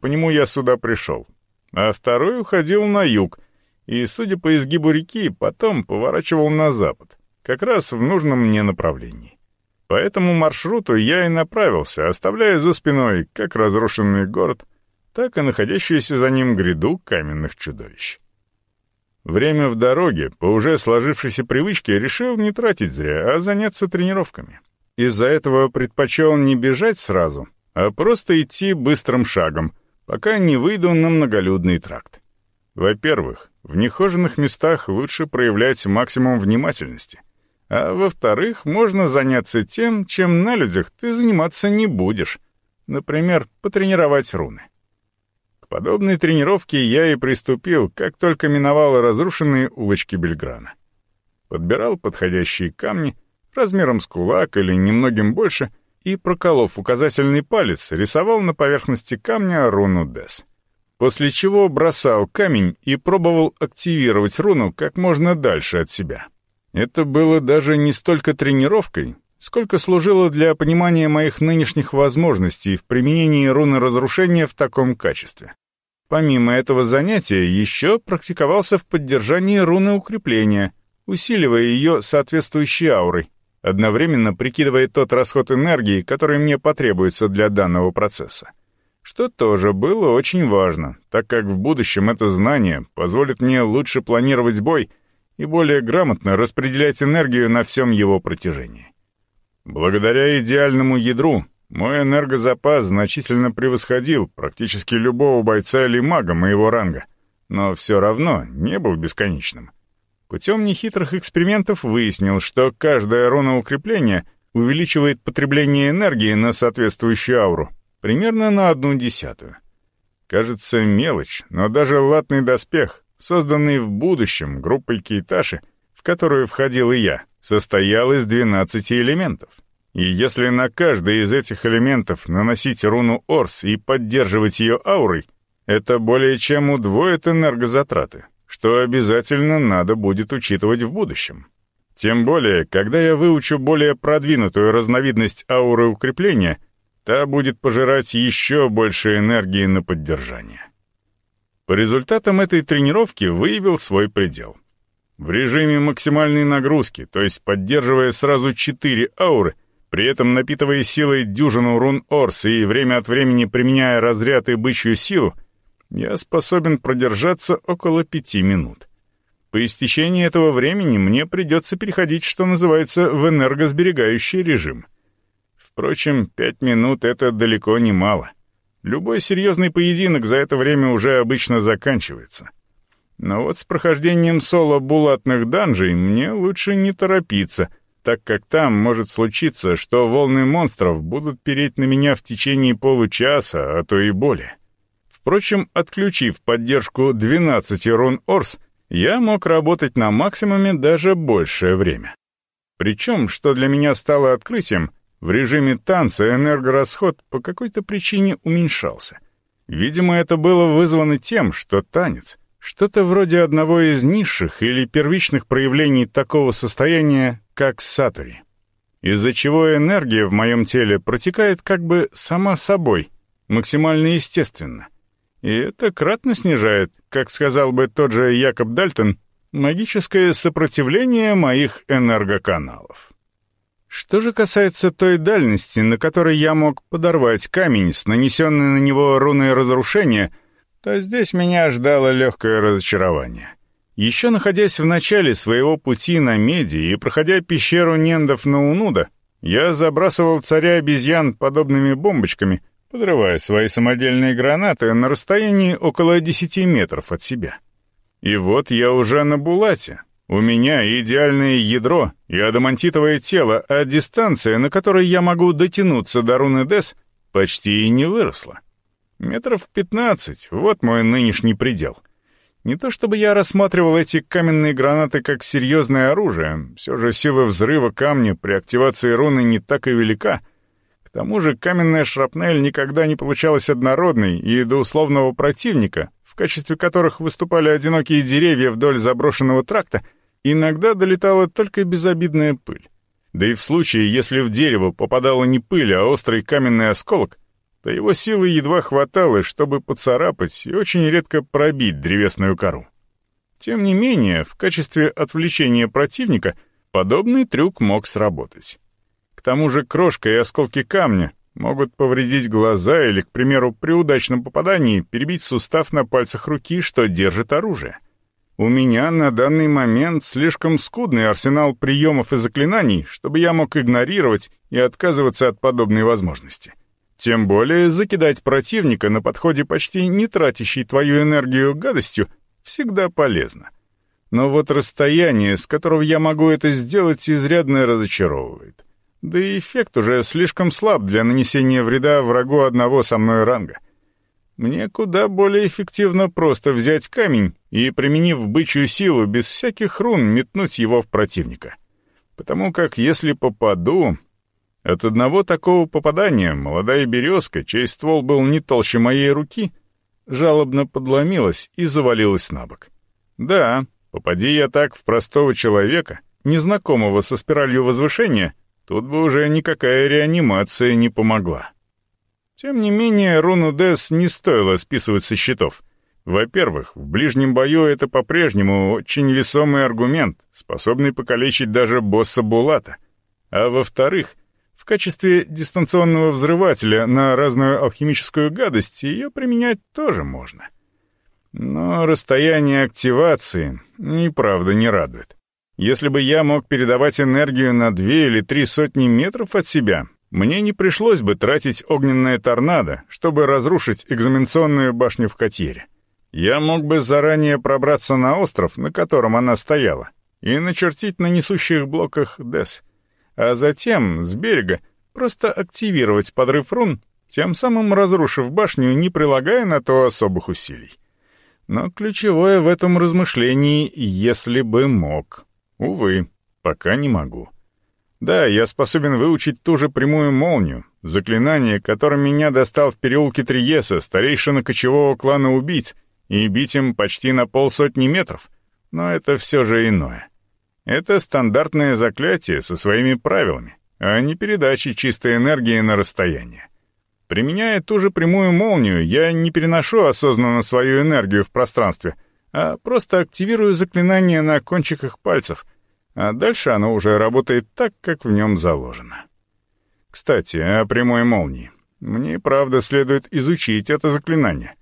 по нему я сюда пришел, а второй уходил на юг, и, судя по изгибу реки, потом поворачивал на запад, как раз в нужном мне направлении. По этому маршруту я и направился, оставляя за спиной как разрушенный город, так и находящуюся за ним гряду каменных чудовищ. Время в дороге, по уже сложившейся привычке, решил не тратить зря, а заняться тренировками. Из-за этого предпочел не бежать сразу, а просто идти быстрым шагом, пока не выйду на многолюдный тракт. Во-первых, в нехоженных местах лучше проявлять максимум внимательности. А во-вторых, можно заняться тем, чем на людях ты заниматься не будешь. Например, потренировать руны. К подобной тренировке я и приступил, как только миновал разрушенные улочки Бельграна. Подбирал подходящие камни, размером с кулак или немногим больше, и, проколов указательный палец, рисовал на поверхности камня руну Дес после чего бросал камень и пробовал активировать руну как можно дальше от себя. Это было даже не столько тренировкой, сколько служило для понимания моих нынешних возможностей в применении руны разрушения в таком качестве. Помимо этого занятия, еще практиковался в поддержании руны укрепления, усиливая ее соответствующей аурой, одновременно прикидывая тот расход энергии, который мне потребуется для данного процесса что тоже было очень важно, так как в будущем это знание позволит мне лучше планировать бой и более грамотно распределять энергию на всем его протяжении. Благодаря идеальному ядру мой энергозапас значительно превосходил практически любого бойца или мага моего ранга, но все равно не был бесконечным. Путем нехитрых экспериментов выяснил, что каждая руна укрепления увеличивает потребление энергии на соответствующую ауру, примерно на одну десятую. Кажется, мелочь, но даже латный доспех, созданный в будущем группой Кейташи, в которую входил и я, состоял из 12 элементов. И если на каждый из этих элементов наносить руну Орс и поддерживать ее аурой, это более чем удвоит энергозатраты, что обязательно надо будет учитывать в будущем. Тем более, когда я выучу более продвинутую разновидность ауры укрепления — та будет пожирать еще больше энергии на поддержание. По результатам этой тренировки выявил свой предел. В режиме максимальной нагрузки, то есть поддерживая сразу четыре ауры, при этом напитывая силой дюжину рун Орс и время от времени применяя разряд и бычью силу, я способен продержаться около пяти минут. По истечении этого времени мне придется переходить, что называется, в энергосберегающий режим — Впрочем, пять минут — это далеко не мало. Любой серьезный поединок за это время уже обычно заканчивается. Но вот с прохождением соло булатных данжей мне лучше не торопиться, так как там может случиться, что волны монстров будут переть на меня в течение получаса, а то и более. Впрочем, отключив поддержку 12 рун Орс, я мог работать на максимуме даже большее время. Причем, что для меня стало открытием — в режиме танца энергорасход по какой-то причине уменьшался. Видимо, это было вызвано тем, что танец — что-то вроде одного из низших или первичных проявлений такого состояния, как сатури. Из-за чего энергия в моем теле протекает как бы сама собой, максимально естественно. И это кратно снижает, как сказал бы тот же Якоб Дальтон, магическое сопротивление моих энергоканалов. Что же касается той дальности, на которой я мог подорвать камень с нанесенной на него руной разрушения, то здесь меня ждало легкое разочарование. Еще находясь в начале своего пути на Меди и проходя пещеру Нендов на Унуда, я забрасывал царя обезьян подобными бомбочками, подрывая свои самодельные гранаты на расстоянии около 10 метров от себя. И вот я уже на Булате, у меня идеальное ядро и адамантитовое тело, а дистанция, на которой я могу дотянуться до руны Дес, почти и не выросла. Метров пятнадцать — вот мой нынешний предел. Не то чтобы я рассматривал эти каменные гранаты как серьезное оружие, все же сила взрыва камня при активации руны не так и велика. К тому же каменная шрапнель никогда не получалась однородной, и до условного противника, в качестве которых выступали одинокие деревья вдоль заброшенного тракта — Иногда долетала только безобидная пыль. Да и в случае, если в дерево попадала не пыль, а острый каменный осколок, то его силы едва хватало, чтобы поцарапать и очень редко пробить древесную кору. Тем не менее, в качестве отвлечения противника подобный трюк мог сработать. К тому же крошка и осколки камня могут повредить глаза или, к примеру, при удачном попадании перебить сустав на пальцах руки, что держит оружие. У меня на данный момент слишком скудный арсенал приемов и заклинаний, чтобы я мог игнорировать и отказываться от подобной возможности. Тем более закидать противника на подходе почти не тратящий твою энергию гадостью всегда полезно. Но вот расстояние, с которого я могу это сделать, изрядно разочаровывает. Да и эффект уже слишком слаб для нанесения вреда врагу одного со мной ранга. Мне куда более эффективно просто взять камень и, применив бычью силу, без всяких рун метнуть его в противника. Потому как если попаду... От одного такого попадания молодая березка, чей ствол был не толще моей руки, жалобно подломилась и завалилась на бок. Да, попади я так в простого человека, незнакомого со спиралью возвышения, Тут бы уже никакая реанимация не помогла. Тем не менее, руну Дес не стоило списывать со счетов. Во-первых, в ближнем бою это по-прежнему очень весомый аргумент, способный покалечить даже босса Булата. А во-вторых, в качестве дистанционного взрывателя на разную алхимическую гадость ее применять тоже можно. Но расстояние активации и правда не радует. Если бы я мог передавать энергию на две или три сотни метров от себя, мне не пришлось бы тратить огненное торнадо, чтобы разрушить экзаменационную башню в Котьере. Я мог бы заранее пробраться на остров, на котором она стояла, и начертить на несущих блоках ДЭС, а затем, с берега, просто активировать подрыв рун, тем самым разрушив башню, не прилагая на то особых усилий. Но ключевое в этом размышлении «если бы мог». Увы, пока не могу. Да, я способен выучить ту же прямую молнию, заклинание, которым меня достал в переулке Триеса, старейшина кочевого клана убийц, и бить им почти на полсотни метров. Но это все же иное. Это стандартное заклятие со своими правилами, а не передачи чистой энергии на расстояние. Применяя ту же прямую молнию, я не переношу осознанно свою энергию в пространстве — а просто активирую заклинание на кончиках пальцев, а дальше оно уже работает так, как в нем заложено. Кстати, о прямой молнии. Мне, правда, следует изучить это заклинание.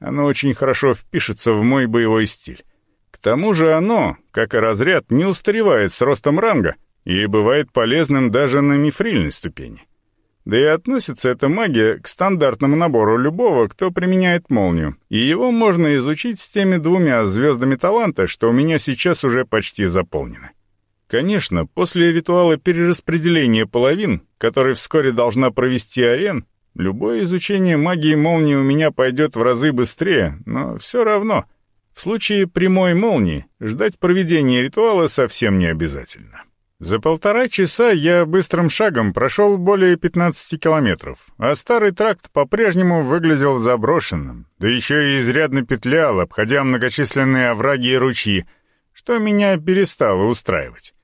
Оно очень хорошо впишется в мой боевой стиль. К тому же оно, как и разряд, не устаревает с ростом ранга и бывает полезным даже на мифрильной ступени. Да и относится эта магия к стандартному набору любого, кто применяет молнию, и его можно изучить с теми двумя звездами таланта, что у меня сейчас уже почти заполнены. Конечно, после ритуала перераспределения половин, который вскоре должна провести Арен, любое изучение магии молнии у меня пойдет в разы быстрее, но все равно, в случае прямой молнии, ждать проведения ритуала совсем не обязательно. За полтора часа я быстрым шагом прошел более 15 километров, а старый тракт по-прежнему выглядел заброшенным, да еще и изрядно петлял, обходя многочисленные овраги и ручьи, что меня перестало устраивать.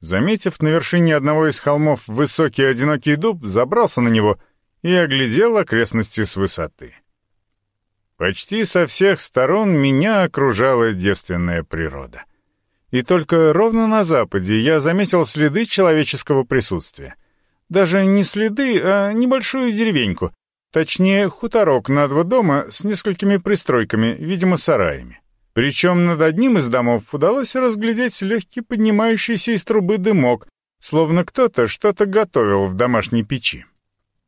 Заметив на вершине одного из холмов высокий одинокий дуб, забрался на него и оглядел окрестности с высоты. Почти со всех сторон меня окружала девственная природа — и только ровно на западе я заметил следы человеческого присутствия. Даже не следы, а небольшую деревеньку, точнее хуторок на два дома с несколькими пристройками, видимо, сараями. Причем над одним из домов удалось разглядеть легкий поднимающийся из трубы дымок, словно кто-то что-то готовил в домашней печи.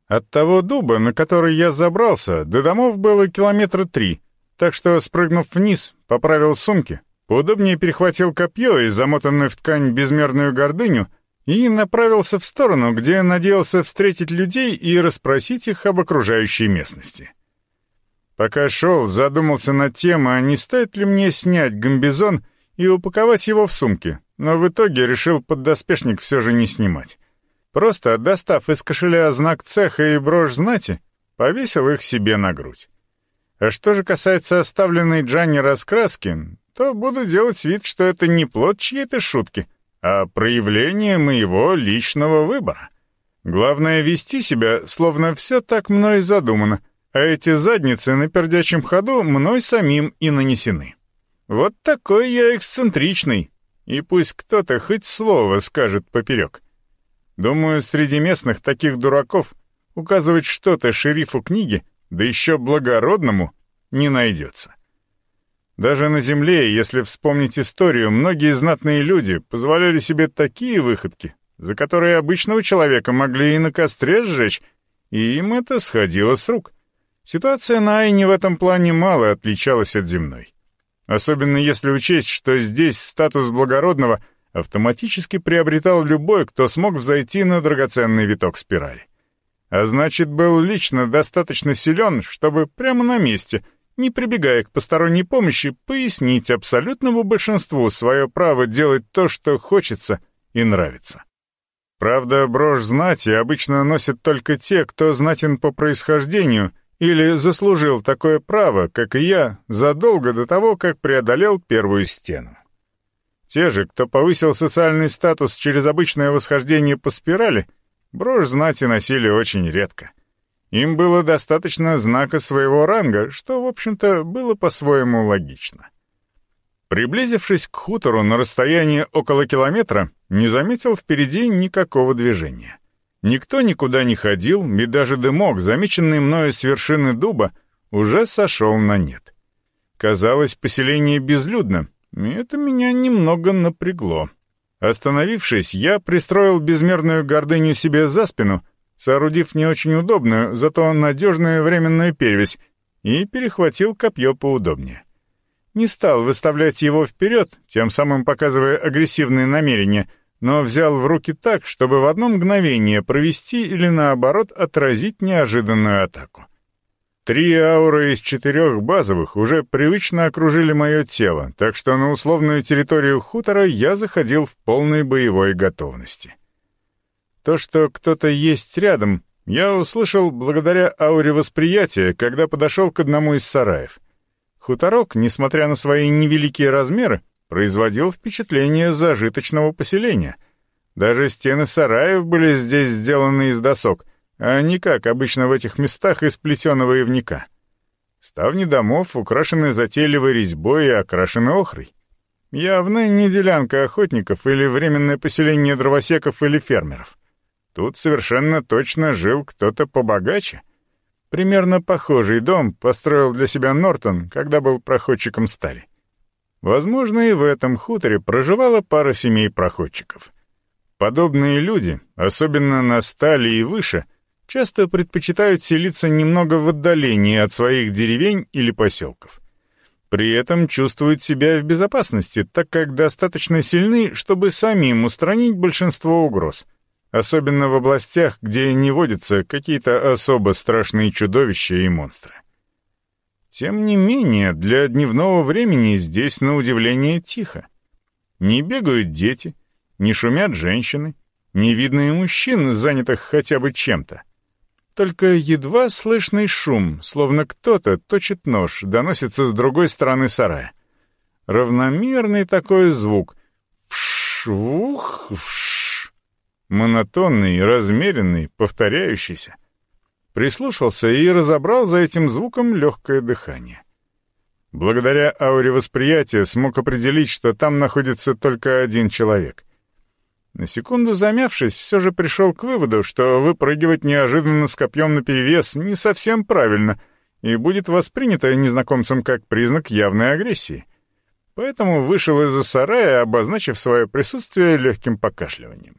От того дуба, на который я забрался, до домов было километра три, так что, спрыгнув вниз, поправил сумки, Поудобнее перехватил копье и замотанную в ткань безмерную гордыню и направился в сторону, где надеялся встретить людей и расспросить их об окружающей местности. Пока шел, задумался над тем, а не стоит ли мне снять гамбизон и упаковать его в сумки, но в итоге решил поддоспешник все же не снимать. Просто, достав из кошеля знак цеха и брошь знати, повесил их себе на грудь. А что же касается оставленной Джанни раскраски, то буду делать вид, что это не плод чьей-то шутки, а проявление моего личного выбора. Главное — вести себя, словно все так мной задумано, а эти задницы на пердячем ходу мной самим и нанесены. Вот такой я эксцентричный, и пусть кто-то хоть слово скажет поперек. Думаю, среди местных таких дураков указывать что-то шерифу книги, да еще благородному, не найдется. Даже на земле, если вспомнить историю, многие знатные люди позволяли себе такие выходки, за которые обычного человека могли и на костре сжечь, и им это сходило с рук. Ситуация на Айне в этом плане мало отличалась от земной. Особенно если учесть, что здесь статус благородного автоматически приобретал любой, кто смог взойти на драгоценный виток спирали. А значит, был лично достаточно силен, чтобы прямо на месте — не прибегая к посторонней помощи, пояснить абсолютному большинству свое право делать то, что хочется и нравится. Правда, брошь знати обычно носят только те, кто знатен по происхождению или заслужил такое право, как и я, задолго до того, как преодолел первую стену. Те же, кто повысил социальный статус через обычное восхождение по спирали, брошь знати носили очень редко. Им было достаточно знака своего ранга, что, в общем-то, было по-своему логично. Приблизившись к хутору на расстоянии около километра, не заметил впереди никакого движения. Никто никуда не ходил, и даже дымок, замеченный мною с вершины дуба, уже сошел на нет. Казалось, поселение безлюдно, и это меня немного напрягло. Остановившись, я пристроил безмерную гордыню себе за спину — соорудив не очень удобную, зато надежную временную перевязь, и перехватил копье поудобнее. Не стал выставлять его вперед, тем самым показывая агрессивные намерения, но взял в руки так, чтобы в одно мгновение провести или, наоборот, отразить неожиданную атаку. Три ауры из четырех базовых уже привычно окружили мое тело, так что на условную территорию хутора я заходил в полной боевой готовности. То, что кто-то есть рядом, я услышал благодаря ауре восприятия, когда подошел к одному из сараев. Хуторок, несмотря на свои невеликие размеры, производил впечатление зажиточного поселения. Даже стены сараев были здесь сделаны из досок, а не как обычно в этих местах из плетеного ивника. Ставни домов украшены затейливой резьбой и окрашены охрой. Явно не делянка охотников или временное поселение дровосеков или фермеров. Тут совершенно точно жил кто-то побогаче. Примерно похожий дом построил для себя Нортон, когда был проходчиком стали. Возможно, и в этом хуторе проживала пара семей проходчиков. Подобные люди, особенно на стали и выше, часто предпочитают селиться немного в отдалении от своих деревень или поселков. При этом чувствуют себя в безопасности, так как достаточно сильны, чтобы самим устранить большинство угроз — особенно в областях, где не водятся какие-то особо страшные чудовища и монстры. Тем не менее, для дневного времени здесь, на удивление, тихо. Не бегают дети, не шумят женщины, не видно и мужчин, занятых хотя бы чем-то. Только едва слышный шум, словно кто-то точит нож, доносится с другой стороны сарая. Равномерный такой звук. Вш-вух, вш монотонный, размеренный, повторяющийся. Прислушался и разобрал за этим звуком легкое дыхание. Благодаря ауре восприятия смог определить, что там находится только один человек. На секунду замявшись, все же пришел к выводу, что выпрыгивать неожиданно с копьем наперевес не совсем правильно и будет воспринято незнакомцем как признак явной агрессии. Поэтому вышел из-за сарая, обозначив свое присутствие легким покашливанием.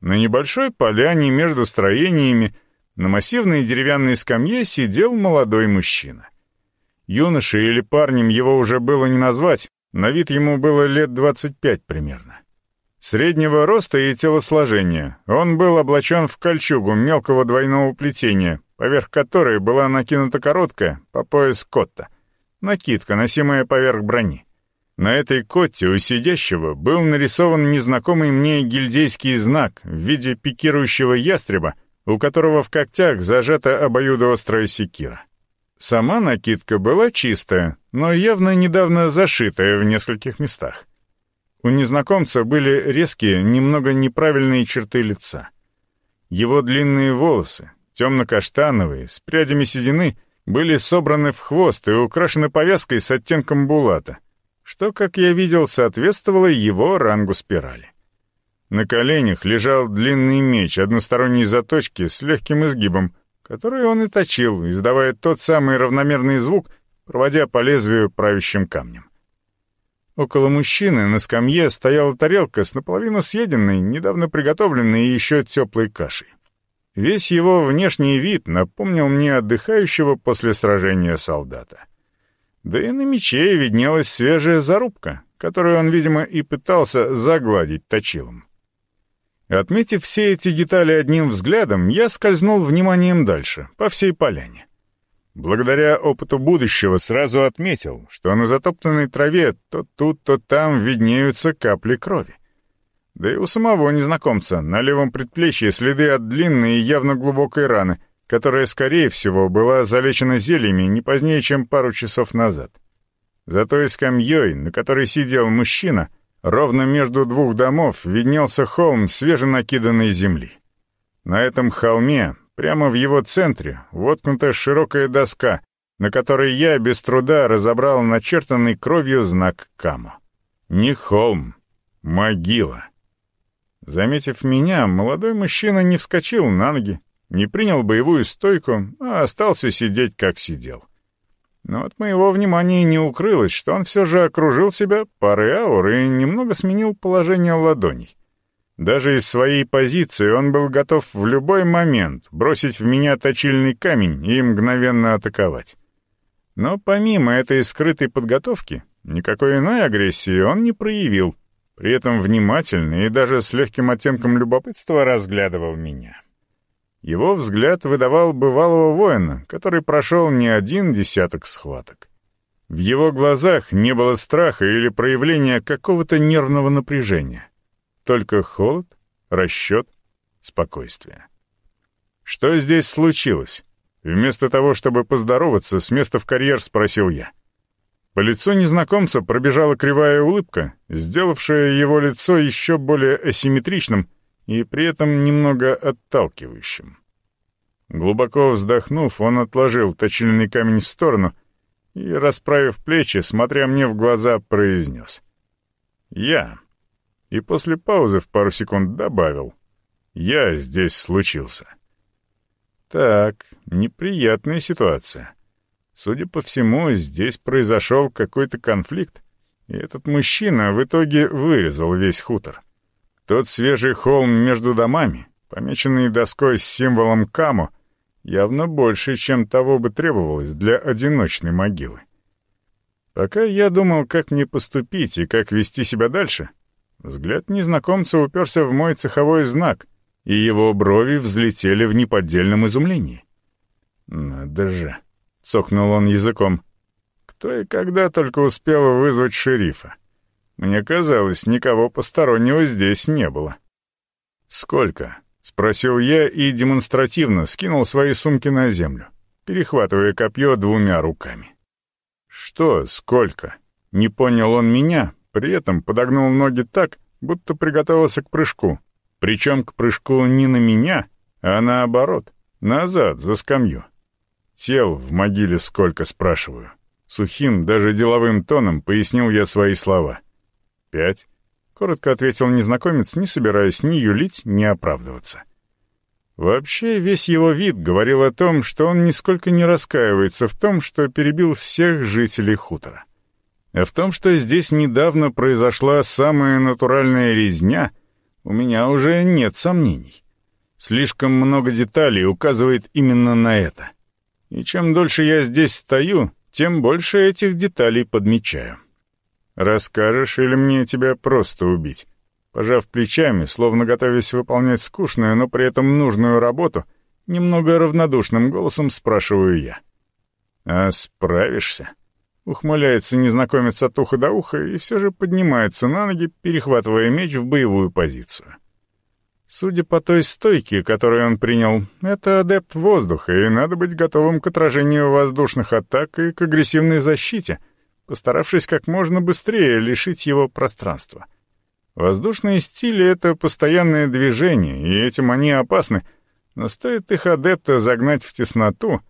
На небольшой поляне между строениями на массивной деревянной скамье сидел молодой мужчина. Юношей или парнем его уже было не назвать, на вид ему было лет 25 примерно. Среднего роста и телосложения, он был облачен в кольчугу мелкого двойного плетения, поверх которой была накинута короткая, по пояс котта, накидка, носимая поверх брони. На этой котте у сидящего был нарисован незнакомый мне гильдейский знак в виде пикирующего ястреба, у которого в когтях зажата обоюдоострая секира. Сама накидка была чистая, но явно недавно зашитая в нескольких местах. У незнакомца были резкие, немного неправильные черты лица. Его длинные волосы, темно-каштановые, с прядями седины, были собраны в хвост и украшены повязкой с оттенком булата, что, как я видел, соответствовало его рангу спирали. На коленях лежал длинный меч односторонней заточки с легким изгибом, который он и точил, издавая тот самый равномерный звук, проводя по лезвию правящим камнем. Около мужчины на скамье стояла тарелка с наполовину съеденной, недавно приготовленной еще теплой кашей. Весь его внешний вид напомнил мне отдыхающего после сражения солдата. Да и на мече виднелась свежая зарубка, которую он, видимо, и пытался загладить точилом. Отметив все эти детали одним взглядом, я скользнул вниманием дальше, по всей поляне. Благодаря опыту будущего сразу отметил, что на затоптанной траве то тут, то там виднеются капли крови. Да и у самого незнакомца на левом предплечье следы от длинной и явно глубокой раны, которая, скорее всего, была залечена зельями не позднее, чем пару часов назад. За той скамьей, на которой сидел мужчина, ровно между двух домов виднелся холм свеженакиданной земли. На этом холме Прямо в его центре воткнута широкая доска, на которой я без труда разобрал начертанный кровью знак Камо. Не холм, могила. Заметив меня, молодой мужчина не вскочил на ноги, не принял боевую стойку, а остался сидеть, как сидел. Но от моего внимания не укрылось, что он все же окружил себя парой аур и немного сменил положение ладоней. Даже из своей позиции он был готов в любой момент бросить в меня точильный камень и мгновенно атаковать. Но помимо этой скрытой подготовки, никакой иной агрессии он не проявил, при этом внимательно и даже с легким оттенком любопытства разглядывал меня. Его взгляд выдавал бывалого воина, который прошел не один десяток схваток. В его глазах не было страха или проявления какого-то нервного напряжения — только холод, расчет, спокойствие. «Что здесь случилось?» Вместо того, чтобы поздороваться, с места в карьер спросил я. По лицу незнакомца пробежала кривая улыбка, сделавшая его лицо еще более асимметричным и при этом немного отталкивающим. Глубоко вздохнув, он отложил точильный камень в сторону и, расправив плечи, смотря мне в глаза, произнес. «Я и после паузы в пару секунд добавил. «Я здесь случился». Так, неприятная ситуация. Судя по всему, здесь произошел какой-то конфликт, и этот мужчина в итоге вырезал весь хутор. Тот свежий холм между домами, помеченный доской с символом Камо, явно больше, чем того бы требовалось для одиночной могилы. Пока я думал, как мне поступить и как вести себя дальше, Взгляд незнакомца уперся в мой цеховой знак, и его брови взлетели в неподдельном изумлении. «Надо же!» — цокнул он языком. «Кто и когда только успел вызвать шерифа? Мне казалось, никого постороннего здесь не было». «Сколько?» — спросил я и демонстративно скинул свои сумки на землю, перехватывая копье двумя руками. «Что сколько?» — не понял он меня, при этом подогнул ноги так, будто приготовился к прыжку. Причем к прыжку не на меня, а наоборот, назад, за скамью. Тел в могиле сколько, спрашиваю. Сухим, даже деловым тоном пояснил я свои слова. «Пять», — коротко ответил незнакомец, не собираясь ни юлить, ни оправдываться. Вообще, весь его вид говорил о том, что он нисколько не раскаивается в том, что перебил всех жителей хутора. А в том, что здесь недавно произошла самая натуральная резня, у меня уже нет сомнений. Слишком много деталей указывает именно на это. И чем дольше я здесь стою, тем больше этих деталей подмечаю. Расскажешь или мне тебя просто убить? Пожав плечами, словно готовясь выполнять скучную, но при этом нужную работу, немного равнодушным голосом спрашиваю я. «А справишься?» Ухмыляется незнакомец от уха до уха и все же поднимается на ноги, перехватывая меч в боевую позицию. Судя по той стойке, которую он принял, это адепт воздуха, и надо быть готовым к отражению воздушных атак и к агрессивной защите, постаравшись как можно быстрее лишить его пространства. Воздушные стили — это постоянное движение, и этим они опасны, Но стоит их адепта загнать в тесноту...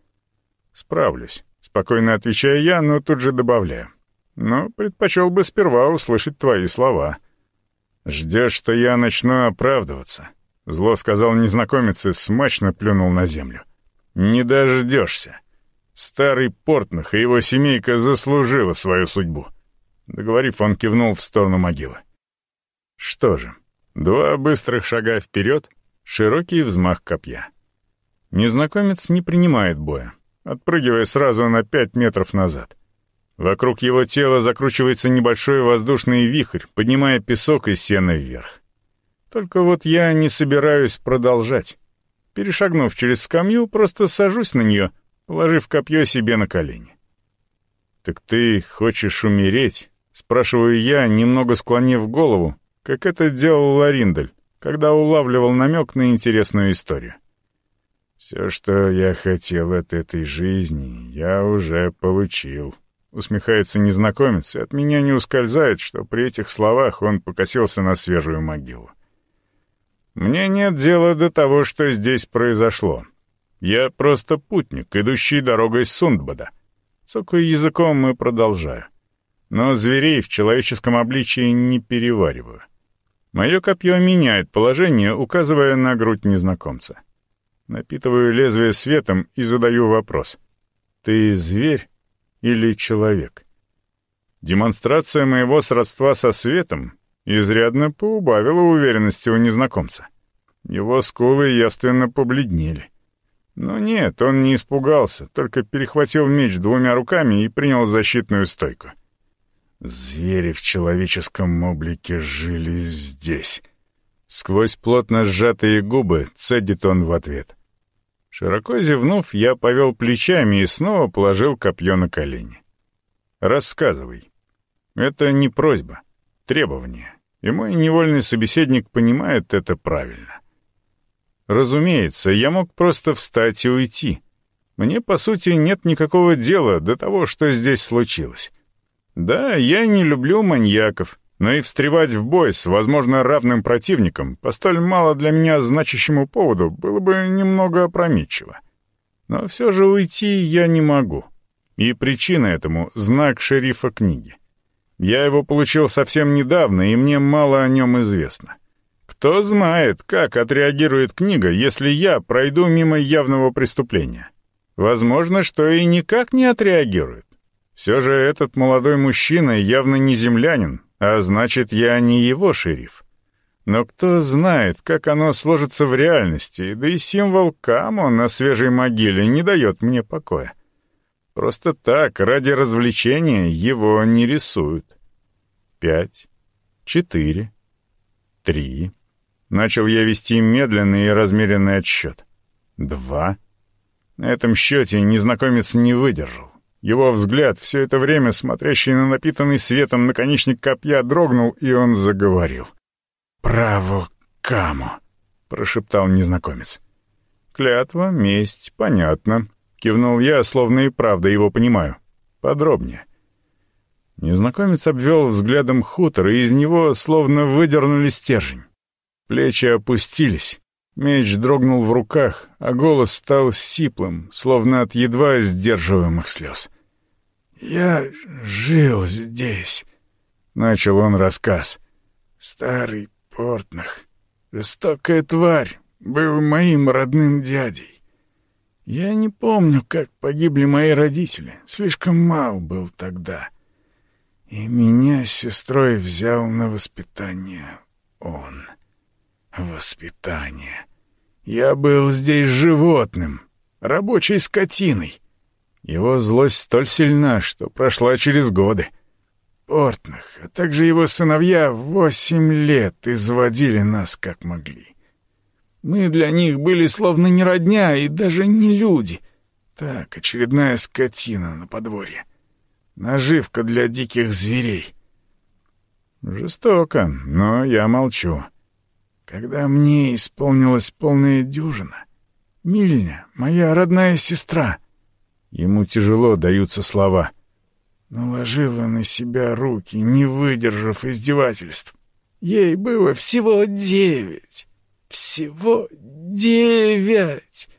Справлюсь. Спокойно отвечаю я, но тут же добавляю. Но предпочел бы сперва услышать твои слова. «Ждешь, что я начну оправдываться?» Зло сказал незнакомец и смачно плюнул на землю. «Не дождешься. Старый Портнах и его семейка заслужила свою судьбу». Договорив, он кивнул в сторону могилы. Что же, два быстрых шага вперед, широкий взмах копья. Незнакомец не принимает боя, отпрыгивая сразу на пять метров назад. Вокруг его тела закручивается небольшой воздушный вихрь, поднимая песок и сено вверх. Только вот я не собираюсь продолжать. Перешагнув через скамью, просто сажусь на нее, положив копье себе на колени. «Так ты хочешь умереть?» — спрашиваю я, немного склонив голову, как это делал Лариндель, когда улавливал намек на интересную историю. «Все, что я хотел от этой жизни, я уже получил», Усмехается незнакомец, и от меня не ускользает, что при этих словах он покосился на свежую могилу. Мне нет дела до того, что здесь произошло. Я просто путник, идущий дорогой Сундбада. Цокаю языком и продолжаю. Но зверей в человеческом обличии не перевариваю. Мое копье меняет положение, указывая на грудь незнакомца. Напитываю лезвие светом и задаю вопрос. «Ты зверь?» или человек. Демонстрация моего сродства со светом изрядно поубавила уверенности у незнакомца. Его скулы явственно побледнели. Но нет, он не испугался, только перехватил меч двумя руками и принял защитную стойку. Звери в человеческом облике жили здесь. Сквозь плотно сжатые губы цедит он в ответ. Широко зевнув, я повел плечами и снова положил копье на колени. «Рассказывай». Это не просьба, требование, и мой невольный собеседник понимает это правильно. Разумеется, я мог просто встать и уйти. Мне, по сути, нет никакого дела до того, что здесь случилось. Да, я не люблю маньяков, но и встревать в бой с, возможно, равным противником по столь мало для меня значащему поводу было бы немного опрометчиво. Но все же уйти я не могу. И причина этому — знак шерифа книги. Я его получил совсем недавно, и мне мало о нем известно. Кто знает, как отреагирует книга, если я пройду мимо явного преступления. Возможно, что и никак не отреагирует. Все же этот молодой мужчина явно не землянин, а значит, я не его шериф. Но кто знает, как оно сложится в реальности, да и символ Камо на свежей могиле не дает мне покоя. Просто так, ради развлечения, его не рисуют. Пять, четыре, три. Начал я вести медленный и размеренный отсчет. Два. На этом счете незнакомец не выдержал. Его взгляд, все это время смотрящий на напитанный светом наконечник копья, дрогнул, и он заговорил. «Право каму», — прошептал незнакомец. «Клятва, месть, понятно», — кивнул я, словно и правда его понимаю. «Подробнее». Незнакомец обвел взглядом хутор, и из него словно выдернули стержень. Плечи опустились, меч дрогнул в руках, а голос стал сиплым, словно от едва сдерживаемых слез. «Я жил здесь», — начал он рассказ. «Старый Портнах, жестокая тварь, был моим родным дядей. Я не помню, как погибли мои родители, слишком мал был тогда. И меня с сестрой взял на воспитание он. Воспитание. Я был здесь животным, рабочей скотиной». Его злость столь сильна, что прошла через годы. Портнах, а также его сыновья восемь лет изводили нас как могли. Мы для них были словно не родня и даже не люди. Так, очередная скотина на подворье. Наживка для диких зверей. Жестоко, но я молчу. Когда мне исполнилась полная дюжина, Мильня, моя родная сестра — Ему тяжело даются слова. Наложила на себя руки, не выдержав издевательств. Ей было всего девять. всего девять.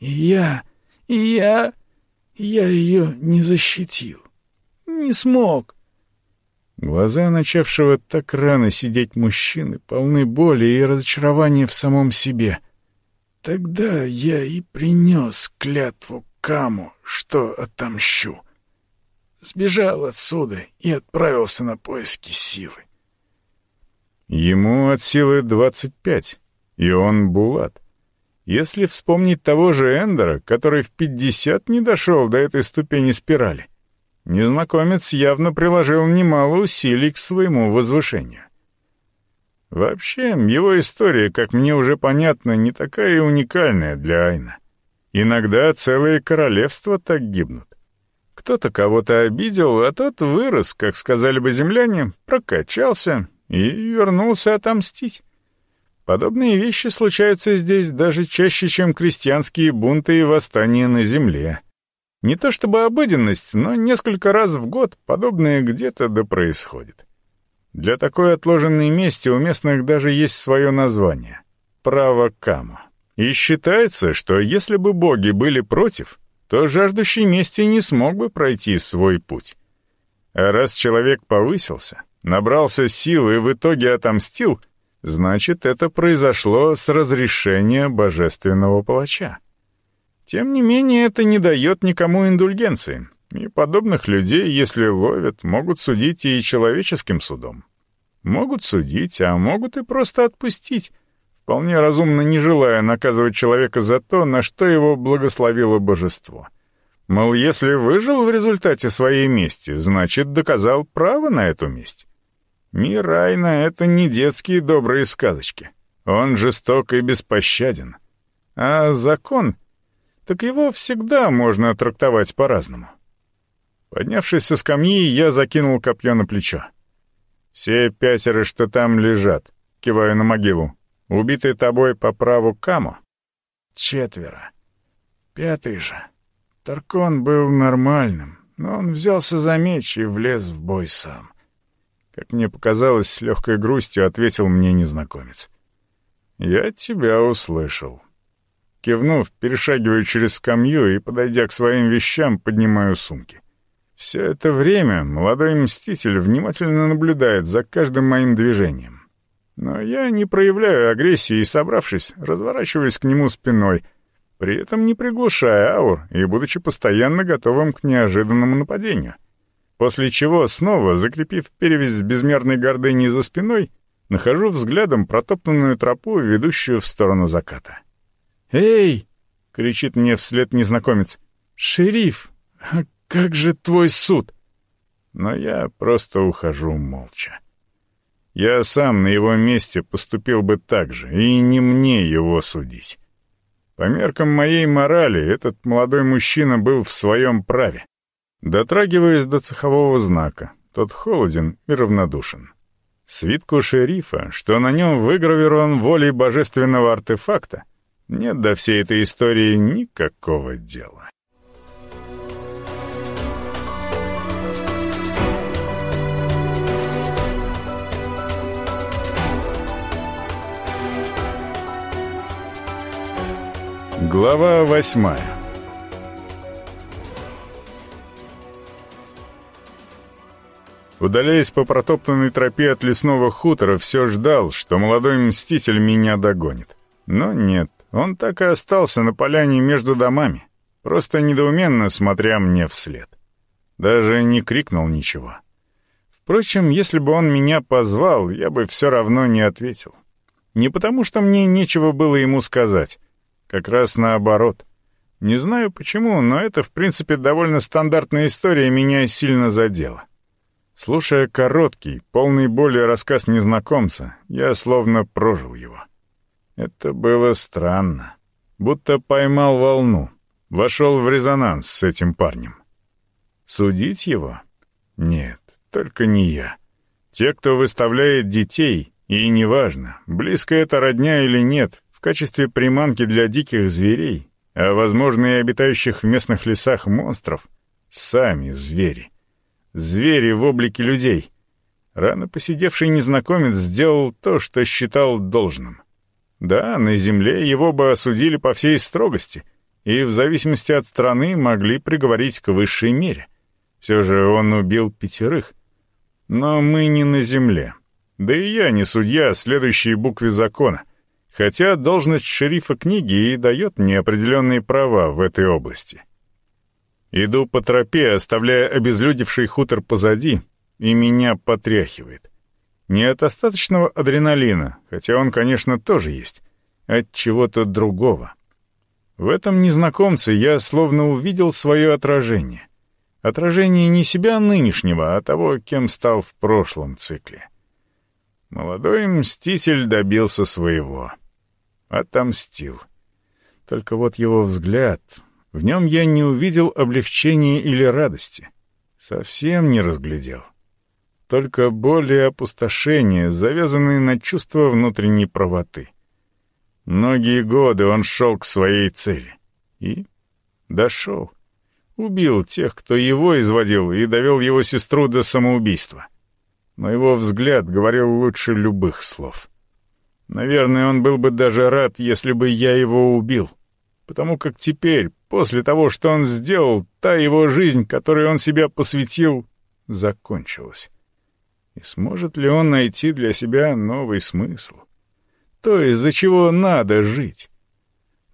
И я, и я, я ее не защитил. Не смог. Глаза начавшего так рано сидеть мужчины полны боли и разочарования в самом себе. Тогда я и принес клятву Каму, что отомщу. Сбежал отсюда и отправился на поиски силы. Ему от силы двадцать пять, и он Булат. Если вспомнить того же Эндера, который в пятьдесят не дошел до этой ступени спирали, незнакомец явно приложил немало усилий к своему возвышению. Вообще, его история, как мне уже понятно, не такая уникальная для Айна. Иногда целые королевства так гибнут. Кто-то кого-то обидел, а тот вырос, как сказали бы земляне, прокачался и вернулся отомстить. Подобные вещи случаются здесь даже чаще, чем крестьянские бунты и восстания на земле. Не то чтобы обыденность, но несколько раз в год подобное где-то да происходит. Для такой отложенной мести у местных даже есть свое название — право Кама. И считается, что если бы боги были против, то жаждущий мести не смог бы пройти свой путь. А раз человек повысился, набрался сил и в итоге отомстил, значит, это произошло с разрешения божественного палача. Тем не менее, это не дает никому индульгенции, и подобных людей, если ловят, могут судить и человеческим судом. Могут судить, а могут и просто отпустить, вполне разумно не желая наказывать человека за то, на что его благословило божество. Мол, если выжил в результате своей мести, значит, доказал право на эту месть. Мир Айна — это не детские добрые сказочки. Он жесток и беспощаден. А закон — так его всегда можно трактовать по-разному. Поднявшись со скамьи, я закинул копье на плечо. «Все пятеро, что там лежат», — киваю на могилу, — «убитые тобой по праву Каму?» «Четверо. Пятый же. Таркон был нормальным, но он взялся за меч и влез в бой сам». Как мне показалось, с легкой грустью ответил мне незнакомец. «Я тебя услышал». Кивнув, перешагиваю через скамью и, подойдя к своим вещам, поднимаю сумки. Все это время молодой мститель внимательно наблюдает за каждым моим движением. Но я не проявляю агрессии и, собравшись, разворачиваюсь к нему спиной, при этом не приглушая аур и будучи постоянно готовым к неожиданному нападению. После чего, снова закрепив перевязь безмерной гордыни за спиной, нахожу взглядом протоптанную тропу, ведущую в сторону заката. «Эй!» — кричит мне вслед незнакомец. «Шериф, а как же твой суд?» Но я просто ухожу молча. Я сам на его месте поступил бы так же, и не мне его судить. По меркам моей морали, этот молодой мужчина был в своем праве. Дотрагиваясь до цехового знака, тот холоден и равнодушен. Свитку шерифа, что на нем выгравирован волей божественного артефакта, нет до всей этой истории никакого дела. Глава восьмая Удаляясь по протоптанной тропе от лесного хутора, все ждал, что молодой мститель меня догонит. Но нет, он так и остался на поляне между домами, просто недоуменно смотря мне вслед. Даже не крикнул ничего. Впрочем, если бы он меня позвал, я бы все равно не ответил. Не потому, что мне нечего было ему сказать. Как раз наоборот. Не знаю почему, но это, в принципе, довольно стандартная история меня сильно задела. Слушая короткий, полный боли рассказ незнакомца, я словно прожил его. Это было странно. Будто поймал волну. Вошел в резонанс с этим парнем. Судить его? Нет, только не я. Те, кто выставляет детей, и неважно, близко это родня или нет, в качестве приманки для диких зверей, а, возможно, и обитающих в местных лесах монстров, сами звери. Звери в облике людей. Рано посидевший незнакомец сделал то, что считал должным. Да, на земле его бы осудили по всей строгости, и в зависимости от страны могли приговорить к высшей мере. Все же он убил пятерых. Но мы не на земле. Да и я не судья, следующей букве закона. Хотя должность шерифа книги и дает мне определенные права в этой области. Иду по тропе, оставляя обезлюдевший хутор позади, и меня потряхивает. Не от остаточного адреналина, хотя он, конечно, тоже есть, а от чего-то другого. В этом незнакомце я словно увидел свое отражение. Отражение не себя нынешнего, а того, кем стал в прошлом цикле. Молодой мститель добился своего. Отомстил. Только вот его взгляд... В нем я не увидел облегчения или радости. Совсем не разглядел. Только боль и опустошение, завязанные на чувство внутренней правоты. Многие годы он шел к своей цели. И дошел. Убил тех, кто его изводил, и довел его сестру до самоубийства. Но его взгляд говорил лучше любых слов. Наверное, он был бы даже рад, если бы я его убил. Потому как теперь, после того, что он сделал, та его жизнь, которой он себя посвятил, закончилась. И сможет ли он найти для себя новый смысл? То, из-за чего надо жить?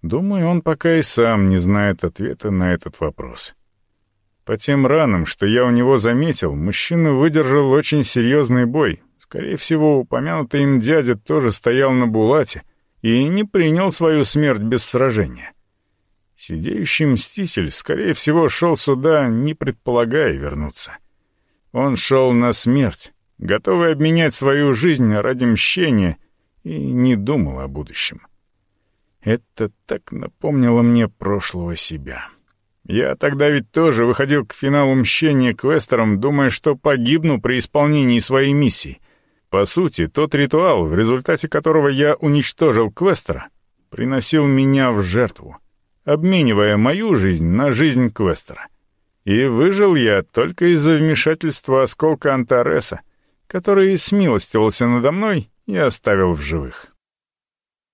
Думаю, он пока и сам не знает ответа на этот вопрос. По тем ранам, что я у него заметил, мужчина выдержал очень серьезный бой. Скорее всего, упомянутый им дядя тоже стоял на булате и не принял свою смерть без сражения. Сидеющий мститель, скорее всего, шел сюда, не предполагая вернуться. Он шел на смерть, готовый обменять свою жизнь ради мщения, и не думал о будущем. Это так напомнило мне прошлого себя. Я тогда ведь тоже выходил к финалу мщения квестером, думая, что погибну при исполнении своей миссии. По сути, тот ритуал, в результате которого я уничтожил квестера, приносил меня в жертву, обменивая мою жизнь на жизнь квестера. И выжил я только из-за вмешательства осколка Антареса, который смилостивился надо мной и оставил в живых.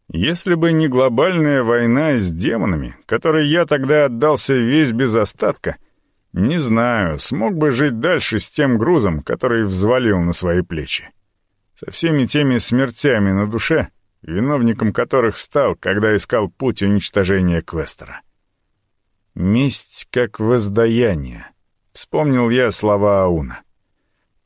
Если бы не глобальная война с демонами, которой я тогда отдался весь без остатка, не знаю, смог бы жить дальше с тем грузом, который взвалил на свои плечи. Со всеми теми смертями на душе, виновником которых стал, когда искал путь уничтожения Квестера. «Месть как воздаяние», — вспомнил я слова Ауна.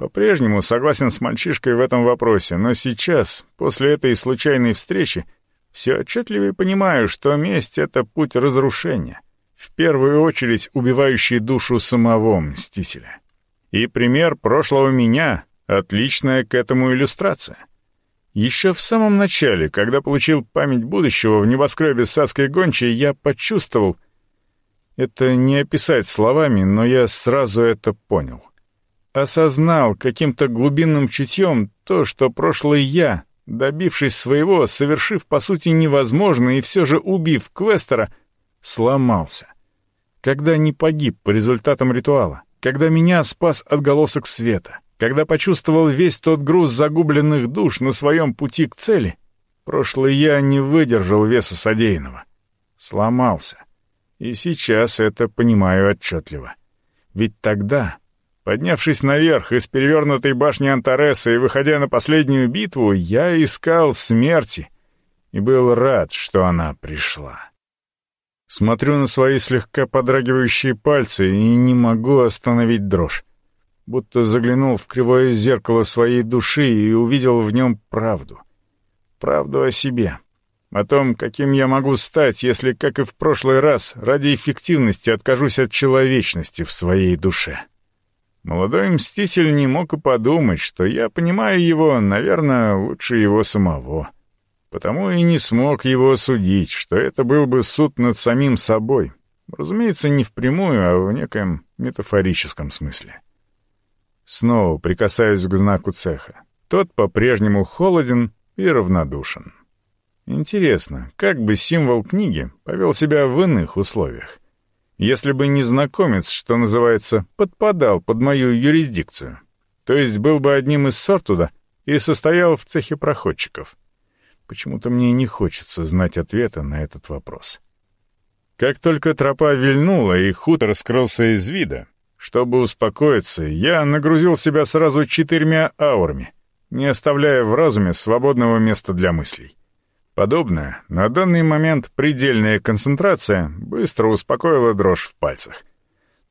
По-прежнему согласен с мальчишкой в этом вопросе, но сейчас, после этой случайной встречи, все отчетливее понимаю, что месть — это путь разрушения, в первую очередь убивающий душу самого Мстителя. И пример прошлого меня — отличная к этому иллюстрация. Еще в самом начале, когда получил память будущего в небоскребе Садской гончей, я почувствовал... Это не описать словами, но я сразу это понял. Осознал каким-то глубинным чутьем то, что прошлый я добившись своего, совершив по сути невозможное и все же убив Квестера, сломался. Когда не погиб по результатам ритуала, когда меня спас отголосок света, когда почувствовал весь тот груз загубленных душ на своем пути к цели, прошлый я не выдержал веса содеянного. Сломался. И сейчас это понимаю отчетливо. Ведь тогда Поднявшись наверх из перевернутой башни Антареса и выходя на последнюю битву, я искал смерти и был рад, что она пришла. Смотрю на свои слегка подрагивающие пальцы и не могу остановить дрожь. Будто заглянул в кривое зеркало своей души и увидел в нем правду. Правду о себе. О том, каким я могу стать, если, как и в прошлый раз, ради эффективности откажусь от человечности в своей душе. Молодой мститель не мог и подумать, что я понимаю его, наверное, лучше его самого. Потому и не смог его судить, что это был бы суд над самим собой. Разумеется, не впрямую, а в некоем метафорическом смысле. Снова прикасаюсь к знаку цеха. Тот по-прежнему холоден и равнодушен. Интересно, как бы символ книги повел себя в иных условиях? Если бы незнакомец, что называется, подпадал под мою юрисдикцию. То есть был бы одним из сортуда и состоял в цехе проходчиков. почему-то мне не хочется знать ответа на этот вопрос. Как только тропа вильнула и хутор скрылся из вида, чтобы успокоиться, я нагрузил себя сразу четырьмя аурами, не оставляя в разуме свободного места для мыслей. Подобная, на данный момент предельная концентрация быстро успокоила дрожь в пальцах.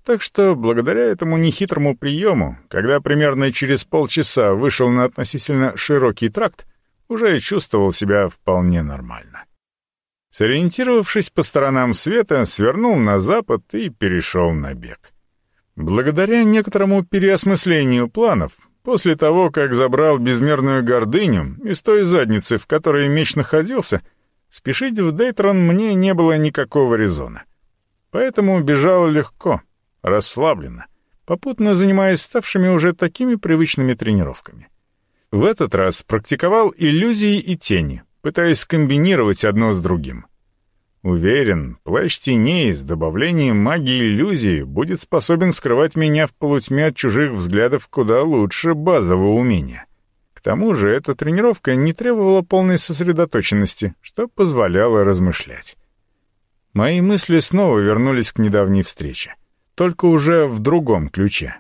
Так что, благодаря этому нехитрому приему, когда примерно через полчаса вышел на относительно широкий тракт, уже чувствовал себя вполне нормально. Сориентировавшись по сторонам света, свернул на запад и перешел на бег. Благодаря некоторому переосмыслению планов, после того, как забрал безмерную гордыню из той задницы, в которой меч находился, спешить в Дейтрон мне не было никакого резона. Поэтому бежал легко, расслабленно, попутно занимаясь ставшими уже такими привычными тренировками. В этот раз практиковал иллюзии и тени, пытаясь комбинировать одно с другим. Уверен, плащ теней с добавлением магии иллюзии будет способен скрывать меня в полутьме от чужих взглядов куда лучше базового умения. К тому же эта тренировка не требовала полной сосредоточенности, что позволяло размышлять. Мои мысли снова вернулись к недавней встрече, только уже в другом ключе.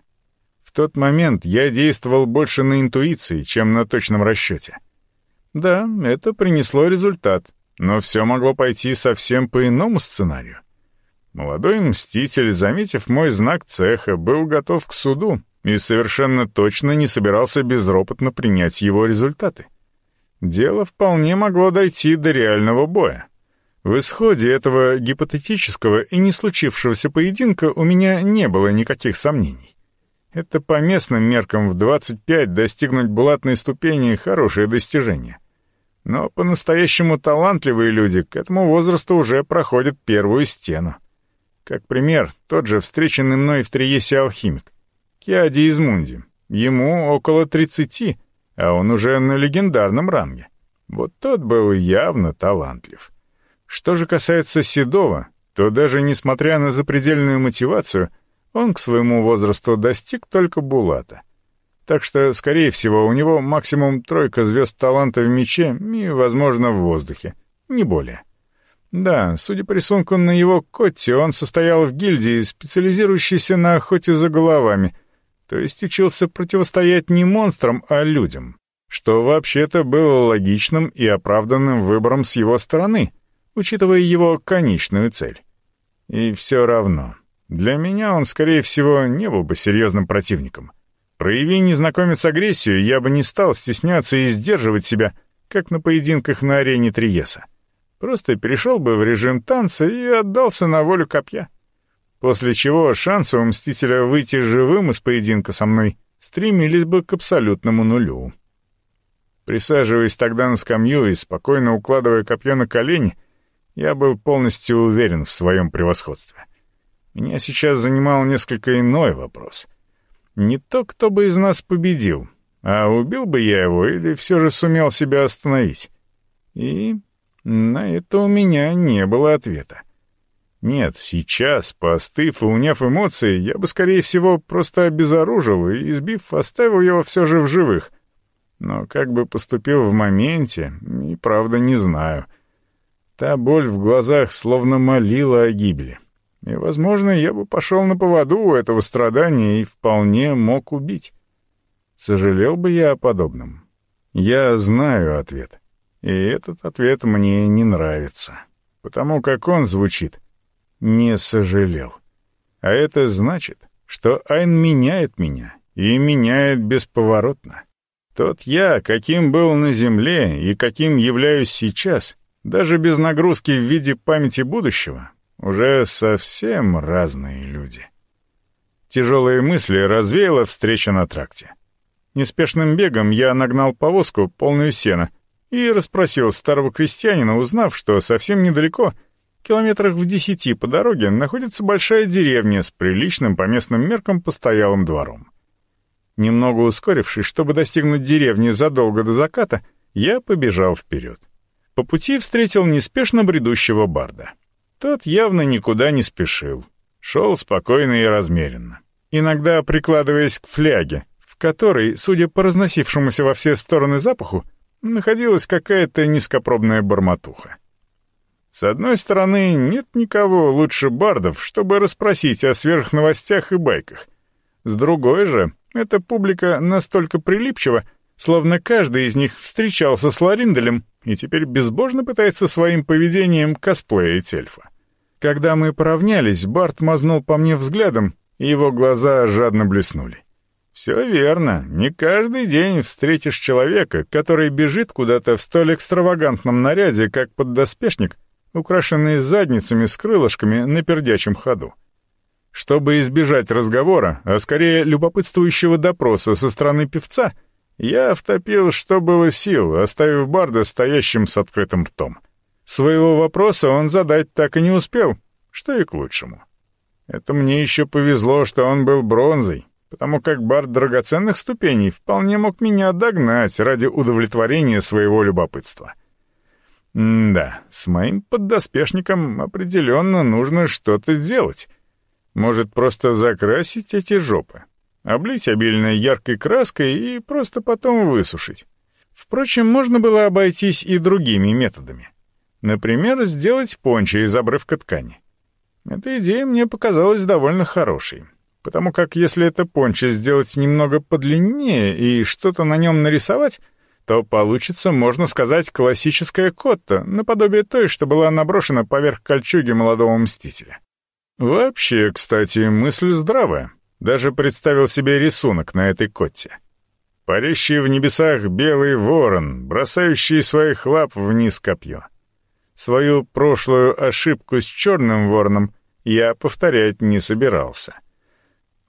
В тот момент я действовал больше на интуиции, чем на точном расчете. Да, это принесло результат — но все могло пойти совсем по иному сценарию. Молодой мститель, заметив мой знак цеха, был готов к суду и совершенно точно не собирался безропотно принять его результаты. Дело вполне могло дойти до реального боя. В исходе этого гипотетического и не случившегося поединка у меня не было никаких сомнений. Это по местным меркам в 25 достигнуть булатной ступени — хорошее достижение — но по-настоящему талантливые люди к этому возрасту уже проходят первую стену. Как пример, тот же встреченный мной в Триесе алхимик, Киади из Мунди. Ему около 30, а он уже на легендарном ранге. Вот тот был явно талантлив. Что же касается Седова, то даже несмотря на запредельную мотивацию, он к своему возрасту достиг только Булата — так что, скорее всего, у него максимум тройка звезд таланта в мече и, возможно, в воздухе. Не более. Да, судя по рисунку на его коте, он состоял в гильдии, специализирующейся на охоте за головами, то есть учился противостоять не монстрам, а людям, что вообще-то было логичным и оправданным выбором с его стороны, учитывая его конечную цель. И все равно, для меня он, скорее всего, не был бы серьезным противником — Прояви незнакомец агрессию, я бы не стал стесняться и сдерживать себя, как на поединках на арене Триеса. Просто перешел бы в режим танца и отдался на волю копья. После чего шансы у Мстителя выйти живым из поединка со мной стремились бы к абсолютному нулю. Присаживаясь тогда на скамью и спокойно укладывая копье на колени, я был полностью уверен в своем превосходстве. Меня сейчас занимал несколько иной вопрос — не то, кто бы из нас победил, а убил бы я его или все же сумел себя остановить. И на это у меня не было ответа. Нет, сейчас, поостыв и уняв эмоции, я бы, скорее всего, просто обезоружил и, избив, оставил его все же в живых. Но как бы поступил в моменте, и правда не знаю. Та боль в глазах словно молила о гибели. И, возможно, я бы пошел на поводу у этого страдания и вполне мог убить. Сожалел бы я о подобном? Я знаю ответ. И этот ответ мне не нравится. Потому как он звучит «не сожалел». А это значит, что Айн меняет меня, и меняет бесповоротно. Тот я, каким был на Земле и каким являюсь сейчас, даже без нагрузки в виде памяти будущего, уже совсем разные люди. Тяжелые мысли развеяла встреча на тракте. Неспешным бегом я нагнал повозку, полную сена, и расспросил старого крестьянина, узнав, что совсем недалеко, километрах в десяти по дороге, находится большая деревня с приличным по местным меркам постоялым двором. Немного ускорившись, чтобы достигнуть деревни задолго до заката, я побежал вперед. По пути встретил неспешно бредущего барда. Тот явно никуда не спешил. Шел спокойно и размеренно. Иногда прикладываясь к фляге, в которой, судя по разносившемуся во все стороны запаху, находилась какая-то низкопробная бормотуха. С одной стороны, нет никого лучше бардов, чтобы расспросить о сверхновостях и байках. С другой же, эта публика настолько прилипчива, словно каждый из них встречался с Ларинделем и теперь безбожно пытается своим поведением косплеить эльфа. Когда мы поравнялись, Барт мазнул по мне взглядом, и его глаза жадно блеснули. «Все верно. Не каждый день встретишь человека, который бежит куда-то в столь экстравагантном наряде, как поддоспешник, украшенный задницами с крылышками на пердячем ходу. Чтобы избежать разговора, а скорее любопытствующего допроса со стороны певца, я втопил, что было сил, оставив Барда стоящим с открытым ртом. Своего вопроса он задать так и не успел, что и к лучшему. Это мне еще повезло, что он был бронзой, потому как Бард драгоценных ступеней вполне мог меня догнать ради удовлетворения своего любопытства. М да, с моим поддоспешником определенно нужно что-то делать. Может, просто закрасить эти жопы, облить обильно яркой краской и просто потом высушить. Впрочем, можно было обойтись и другими методами. Например, сделать пончо из обрывка ткани. Эта идея мне показалась довольно хорошей, потому как если это пончо сделать немного подлиннее и что-то на нем нарисовать, то получится, можно сказать, классическая котта, наподобие той, что была наброшена поверх кольчуги молодого мстителя. Вообще, кстати, мысль здравая. Даже представил себе рисунок на этой котте. Парящий в небесах белый ворон, бросающий своих лап вниз копье. Свою прошлую ошибку с черным вороном я повторять не собирался.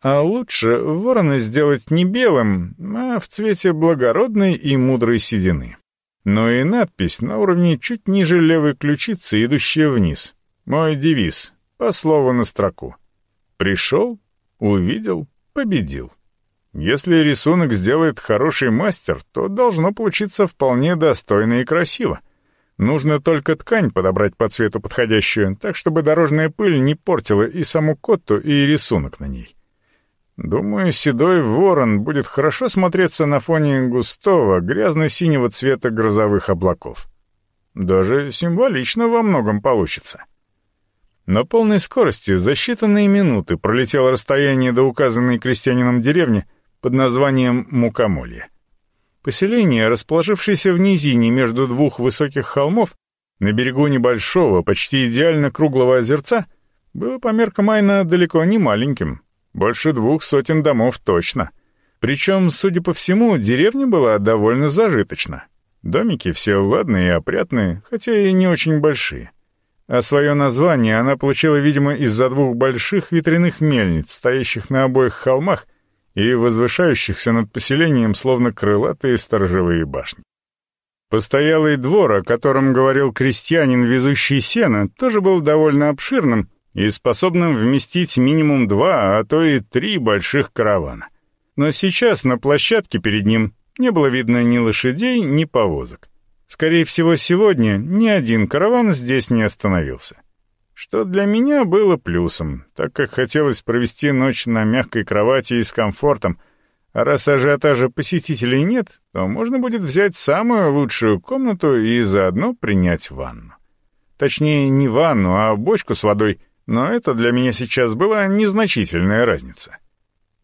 А лучше ворона сделать не белым, а в цвете благородной и мудрой седины. Но и надпись на уровне чуть ниже левой ключицы, идущая вниз. Мой девиз, по слову на строку. Пришел, увидел, победил. Если рисунок сделает хороший мастер, то должно получиться вполне достойно и красиво. Нужно только ткань подобрать по цвету подходящую, так чтобы дорожная пыль не портила и саму котту, и рисунок на ней. Думаю, седой ворон будет хорошо смотреться на фоне густого, грязно-синего цвета грозовых облаков. Даже символично во многом получится. На полной скорости за считанные минуты пролетело расстояние до указанной крестьянином деревни под названием Мукомолье. Поселение, расположившееся в низине между двух высоких холмов, на берегу небольшого, почти идеально круглого озерца, было по меркам Айна далеко не маленьким, больше двух сотен домов точно. Причем, судя по всему, деревня была довольно зажиточна. Домики все ладные и опрятные, хотя и не очень большие. А свое название она получила, видимо, из-за двух больших ветряных мельниц, стоящих на обоих холмах и возвышающихся над поселением словно крылатые сторожевые башни. Постоялый двор, о котором говорил крестьянин, везущий сено, тоже был довольно обширным и способным вместить минимум два, а то и три больших каравана. Но сейчас на площадке перед ним не было видно ни лошадей, ни повозок. Скорее всего, сегодня ни один караван здесь не остановился что для меня было плюсом, так как хотелось провести ночь на мягкой кровати и с комфортом, а раз ажиотажа посетителей нет, то можно будет взять самую лучшую комнату и заодно принять ванну. Точнее, не ванну, а бочку с водой, но это для меня сейчас была незначительная разница.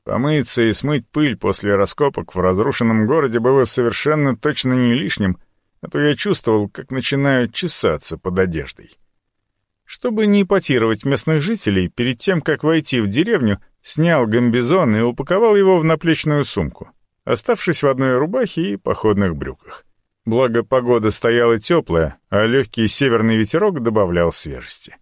Помыться и смыть пыль после раскопок в разрушенном городе было совершенно точно не лишним, а то я чувствовал, как начинаю чесаться под одеждой. Чтобы не ипотировать местных жителей, перед тем, как войти в деревню, снял гамбизон и упаковал его в наплечную сумку, оставшись в одной рубахе и походных брюках. Благо, погода стояла теплая, а легкий северный ветерок добавлял свежести.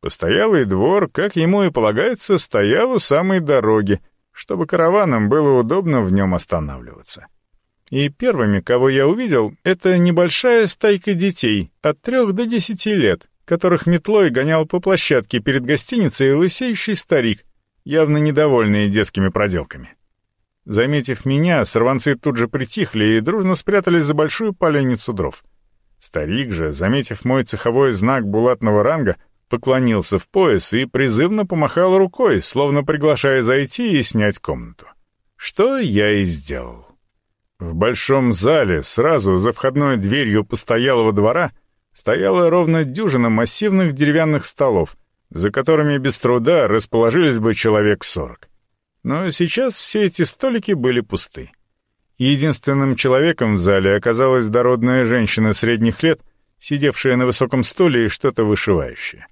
Постоялый двор, как ему и полагается, стоял у самой дороги, чтобы караванам было удобно в нем останавливаться. И первыми, кого я увидел, это небольшая стайка детей от трех до десяти лет, которых метлой гонял по площадке перед гостиницей лысеющий старик, явно недовольный детскими проделками. Заметив меня, сорванцы тут же притихли и дружно спрятались за большую поленницу дров. Старик же, заметив мой цеховой знак булатного ранга, поклонился в пояс и призывно помахал рукой, словно приглашая зайти и снять комнату. Что я и сделал. В большом зале, сразу за входной дверью постоялого двора, стояла ровно дюжина массивных деревянных столов, за которыми без труда расположились бы человек сорок. Но сейчас все эти столики были пусты. Единственным человеком в зале оказалась дородная женщина средних лет, сидевшая на высоком стуле и что-то вышивающее.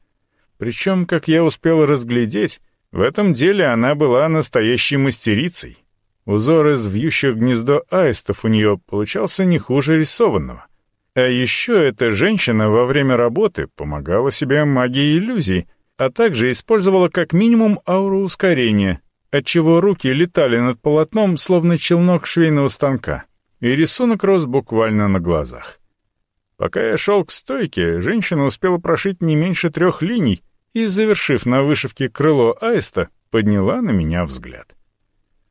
Причем, как я успел разглядеть, в этом деле она была настоящей мастерицей. Узор из вьющих гнездо аистов у нее получался не хуже рисованного. А еще эта женщина во время работы помогала себе магией иллюзий, а также использовала как минимум ауру ускорения, отчего руки летали над полотном, словно челнок швейного станка, и рисунок рос буквально на глазах. Пока я шел к стойке, женщина успела прошить не меньше трех линий и, завершив на вышивке крыло аиста, подняла на меня взгляд.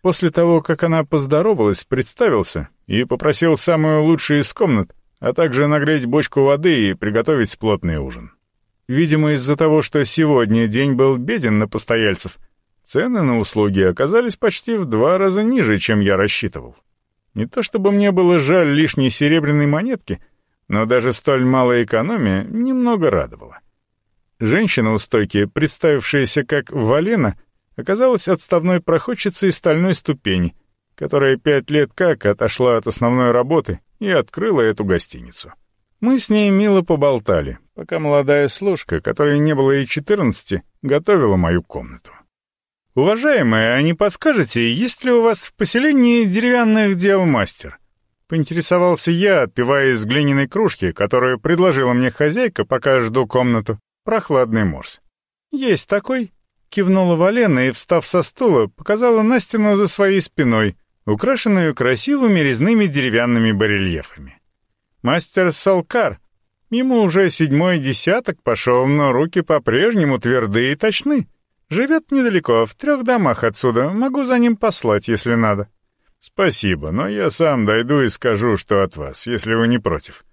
После того, как она поздоровалась, представился и попросил самую лучшую из комнат, а также нагреть бочку воды и приготовить плотный ужин. Видимо, из-за того, что сегодня день был беден на постояльцев — Цены на услуги оказались почти в два раза ниже, чем я рассчитывал. Не то чтобы мне было жаль лишней серебряной монетки, но даже столь малая экономия немного радовала. Женщина у стойки, представившаяся как Валена, оказалась отставной проходчицей стальной ступени, которая пять лет как отошла от основной работы и открыла эту гостиницу. Мы с ней мило поболтали, пока молодая служка, которой не было и четырнадцати, готовила мою комнату. «Уважаемая, а не подскажете, есть ли у вас в поселении деревянных дел мастер?» Поинтересовался я, отпивая из глиняной кружки, которую предложила мне хозяйка, пока жду комнату, прохладный морс. «Есть такой», — кивнула Валена и, встав со стула, показала на стену за своей спиной, украшенную красивыми резными деревянными барельефами. «Мастер Салкар. Ему уже седьмой десяток пошел, но руки по-прежнему твердые и точны». Живет недалеко, в трех домах отсюда. Могу за ним послать, если надо». «Спасибо, но я сам дойду и скажу, что от вас, если вы не против».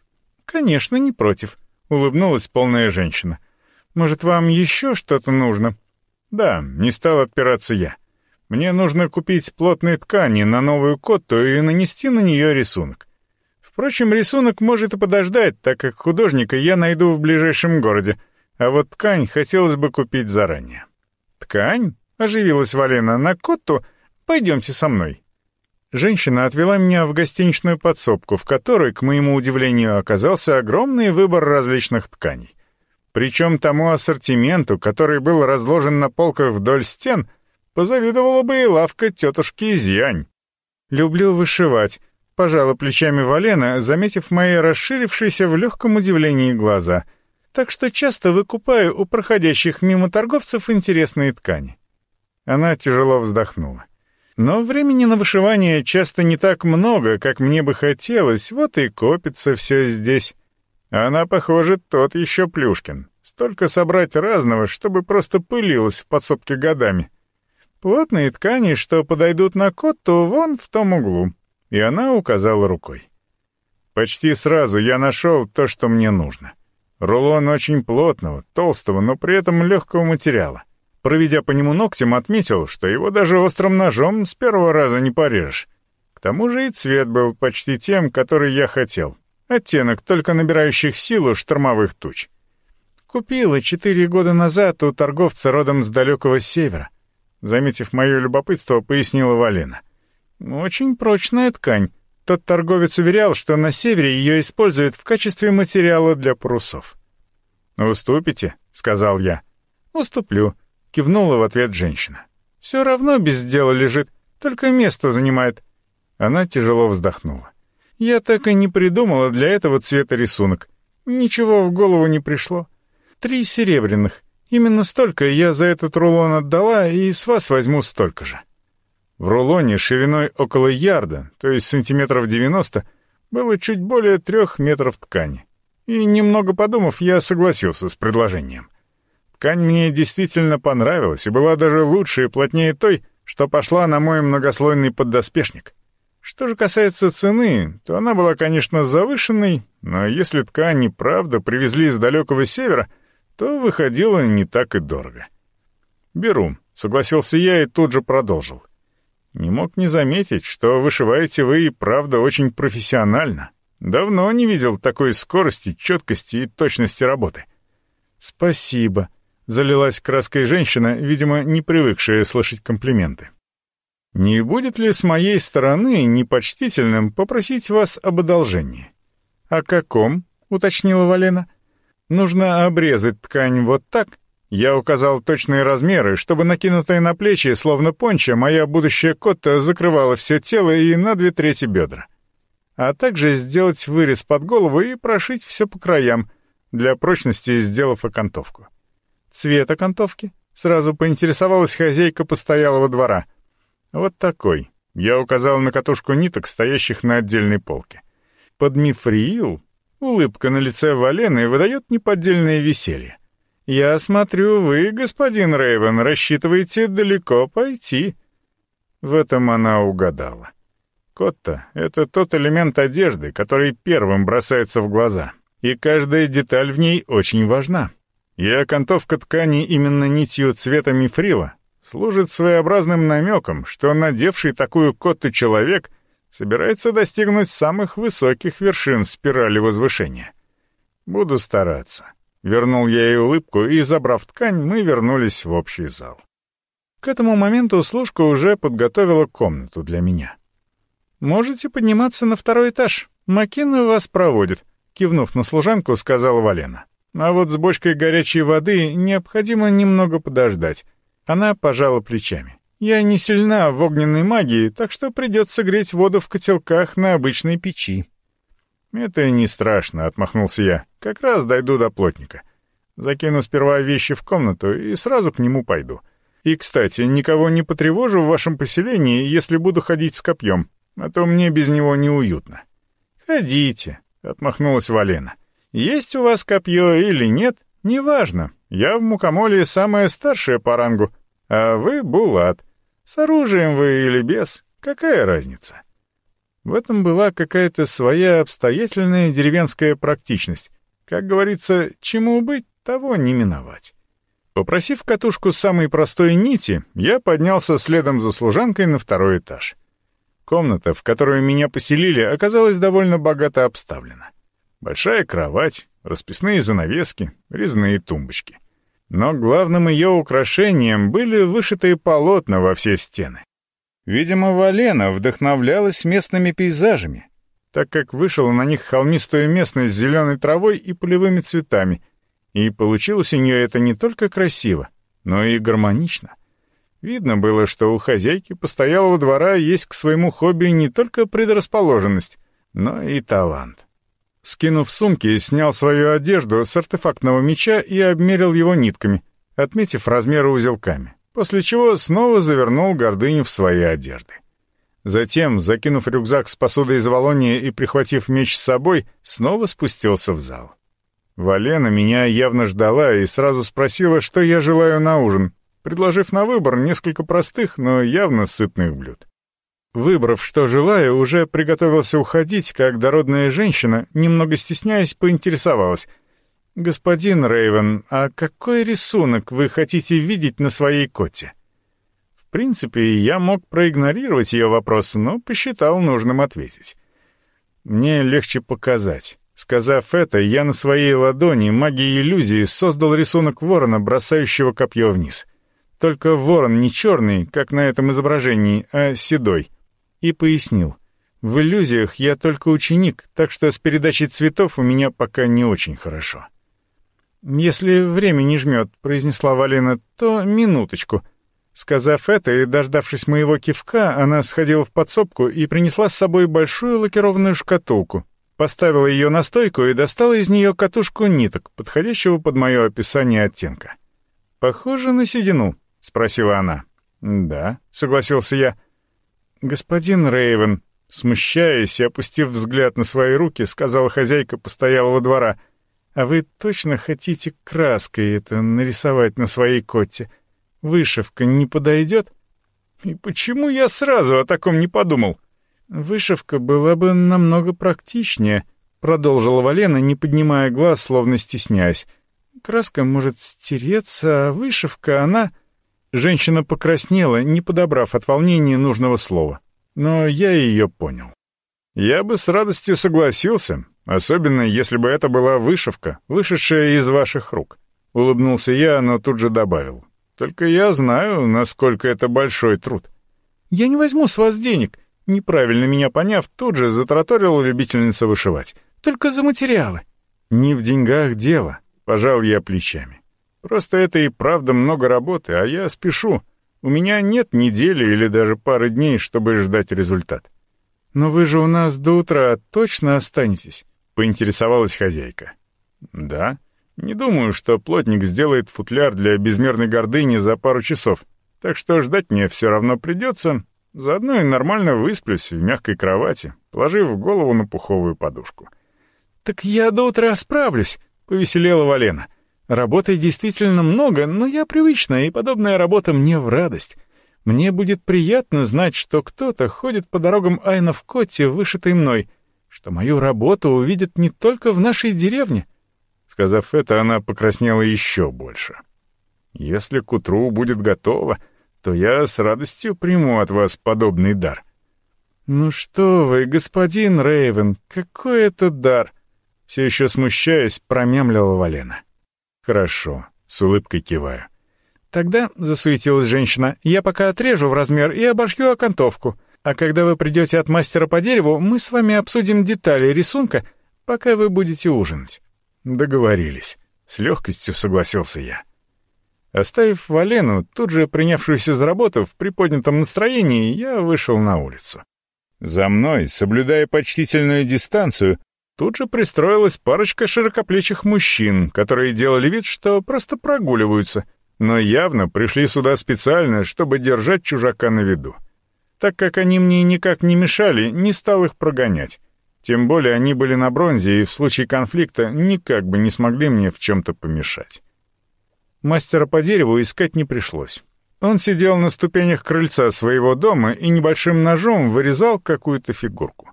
«Конечно, не против», — улыбнулась полная женщина. «Может, вам еще что-то нужно?» «Да, не стал отпираться я. Мне нужно купить плотные ткани на новую котту и нанести на нее рисунок. Впрочем, рисунок может и подождать, так как художника я найду в ближайшем городе, а вот ткань хотелось бы купить заранее». «Ткань?» — оживилась Валена. «На котту? Пойдемте со мной». Женщина отвела меня в гостиничную подсобку, в которой, к моему удивлению, оказался огромный выбор различных тканей. Причем тому ассортименту, который был разложен на полках вдоль стен, позавидовала бы и лавка тетушки Изянь. «Люблю вышивать», — пожала плечами Валена, заметив мои расширившиеся в легком удивлении глаза — так что часто выкупаю у проходящих мимо торговцев интересные ткани». Она тяжело вздохнула. «Но времени на вышивание часто не так много, как мне бы хотелось, вот и копится все здесь. Она, похоже, тот еще Плюшкин. Столько собрать разного, чтобы просто пылилось в подсобке годами. Плотные ткани, что подойдут на котту, вон в том углу». И она указала рукой. Почти сразу я нашел то, что мне нужно. Рулон очень плотного, толстого, но при этом легкого материала. Проведя по нему ногтем, отметил, что его даже острым ножом с первого раза не порежешь. К тому же и цвет был почти тем, который я хотел. Оттенок только набирающих силу штормовых туч. Купила четыре года назад у торговца родом с далекого севера. Заметив мое любопытство, пояснила Валена. Очень прочная ткань, тот торговец уверял, что на севере ее используют в качестве материала для парусов. «Уступите?» — сказал я. «Уступлю», — кивнула в ответ женщина. «Все равно без дела лежит, только место занимает». Она тяжело вздохнула. «Я так и не придумала для этого цвета рисунок. Ничего в голову не пришло. Три серебряных. Именно столько я за этот рулон отдала, и с вас возьму столько же». В рулоне шириной около ярда, то есть сантиметров 90, было чуть более трех метров ткани. И немного подумав, я согласился с предложением. Ткань мне действительно понравилась и была даже лучше и плотнее той, что пошла на мой многослойный поддоспешник. Что же касается цены, то она была, конечно, завышенной, но если ткань и правда привезли из далекого севера, то выходило не так и дорого. «Беру», — согласился я и тут же продолжил. Не мог не заметить, что вышиваете вы и правда очень профессионально. Давно не видел такой скорости, четкости и точности работы. Спасибо. Залилась краской женщина, видимо, не привыкшая слышать комплименты. Не будет ли с моей стороны непочтительным попросить вас об одолжении? О каком? уточнила Валена. Нужно обрезать ткань вот так. Я указал точные размеры, чтобы накинутая на плечи, словно понча, моя будущая котта закрывала все тело и на две трети бедра. А также сделать вырез под голову и прошить все по краям, для прочности сделав окантовку. Цвет окантовки? Сразу поинтересовалась хозяйка постоялого двора. Вот такой. Я указал на катушку ниток, стоящих на отдельной полке. Под мифрил улыбка на лице Валены выдает неподдельное веселье. «Я смотрю, вы, господин Рейвен, рассчитываете далеко пойти». В этом она угадала. Котта — это тот элемент одежды, который первым бросается в глаза, и каждая деталь в ней очень важна. И окантовка ткани именно нитью цвета мифрила служит своеобразным намеком, что надевший такую котту человек собирается достигнуть самых высоких вершин спирали возвышения. Буду стараться. Вернул я ей улыбку, и, забрав ткань, мы вернулись в общий зал. К этому моменту служка уже подготовила комнату для меня. «Можете подниматься на второй этаж. Макина вас проводит», — кивнув на служанку, сказала Валена. «А вот с бочкой горячей воды необходимо немного подождать». Она пожала плечами. «Я не сильна в огненной магии, так что придется греть воду в котелках на обычной печи». «Это не страшно», — отмахнулся я. «Как раз дойду до плотника. Закину сперва вещи в комнату и сразу к нему пойду. И, кстати, никого не потревожу в вашем поселении, если буду ходить с копьем, а то мне без него неуютно». «Ходите», — отмахнулась Валена. «Есть у вас копье или нет, неважно. Я в Мукомоле самая старшая по рангу, а вы — Булат. С оружием вы или без, какая разница?» В этом была какая-то своя обстоятельная деревенская практичность. Как говорится, чему быть, того не миновать. Попросив катушку самой простой нити, я поднялся следом за служанкой на второй этаж. Комната, в которую меня поселили, оказалась довольно богато обставлена. Большая кровать, расписные занавески, резные тумбочки. Но главным ее украшением были вышитые полотна во все стены. Видимо, Валена вдохновлялась местными пейзажами, так как вышла на них холмистую местность с зеленой травой и полевыми цветами, и получилось у нее это не только красиво, но и гармонично. Видно было, что у хозяйки постоялого двора есть к своему хобби не только предрасположенность, но и талант. Скинув сумки, снял свою одежду с артефактного меча и обмерил его нитками, отметив размеры узелками после чего снова завернул гордыню в свои одежды. Затем, закинув рюкзак с посудой из Волонии и прихватив меч с собой, снова спустился в зал. Валена меня явно ждала и сразу спросила, что я желаю на ужин, предложив на выбор несколько простых, но явно сытных блюд. Выбрав, что желаю, уже приготовился уходить, как дородная женщина, немного стесняясь, поинтересовалась — «Господин Рейвен, а какой рисунок вы хотите видеть на своей коте?» В принципе, я мог проигнорировать ее вопрос, но посчитал нужным ответить. Мне легче показать. Сказав это, я на своей ладони магией иллюзии создал рисунок ворона, бросающего копье вниз. Только ворон не черный, как на этом изображении, а седой. И пояснил. В иллюзиях я только ученик, так что с передачей цветов у меня пока не очень хорошо. «Если время не жмет», — произнесла Валена, — «то минуточку». Сказав это и дождавшись моего кивка, она сходила в подсобку и принесла с собой большую лакированную шкатулку, поставила ее на стойку и достала из нее катушку ниток, подходящего под мое описание оттенка. «Похоже на седину», — спросила она. «Да», — согласился я. «Господин Рейвен», смущаясь и опустив взгляд на свои руки, сказала хозяйка постоялого двора — а вы точно хотите краской это нарисовать на своей коте? Вышивка не подойдет? И почему я сразу о таком не подумал? Вышивка была бы намного практичнее, продолжила Валена, не поднимая глаз, словно стесняясь. Краска может стереться, а вышивка, она... Женщина покраснела, не подобрав от волнения нужного слова. Но я ее понял. Я бы с радостью согласился, особенно если бы это была вышивка, вышедшая из ваших рук. Улыбнулся я, но тут же добавил. Только я знаю, насколько это большой труд. Я не возьму с вас денег. Неправильно меня поняв, тут же затраторила любительница вышивать. Только за материалы. Не в деньгах дело, пожал я плечами. Просто это и правда много работы, а я спешу. У меня нет недели или даже пары дней, чтобы ждать результат. Но вы же у нас до утра точно останетесь, поинтересовалась хозяйка. Да. Не думаю, что плотник сделает футляр для безмерной гордыни за пару часов, так что ждать мне все равно придется. Заодно и нормально высплюсь в мягкой кровати, положив голову на пуховую подушку. «Так я до утра справлюсь», — повеселела Валена. «Работы действительно много, но я привычная, и подобная работа мне в радость. Мне будет приятно знать, что кто-то ходит по дорогам Айна в Котте, вышитой мной, что мою работу увидят не только в нашей деревне, Сказав это, она покраснела еще больше. «Если к утру будет готово, то я с радостью приму от вас подобный дар». «Ну что вы, господин Рейвен, какой это дар!» Все еще смущаясь, промямлила Валена. «Хорошо», — с улыбкой киваю. «Тогда», — засуетилась женщина, — «я пока отрежу в размер и обошью окантовку. А когда вы придете от мастера по дереву, мы с вами обсудим детали рисунка, пока вы будете ужинать». Договорились. С легкостью согласился я. Оставив Валену, тут же принявшуюся за работу в приподнятом настроении, я вышел на улицу. За мной, соблюдая почтительную дистанцию, тут же пристроилась парочка широкоплечих мужчин, которые делали вид, что просто прогуливаются, но явно пришли сюда специально, чтобы держать чужака на виду. Так как они мне никак не мешали, не стал их прогонять. Тем более они были на бронзе и в случае конфликта никак бы не смогли мне в чем-то помешать. Мастера по дереву искать не пришлось. Он сидел на ступенях крыльца своего дома и небольшим ножом вырезал какую-то фигурку.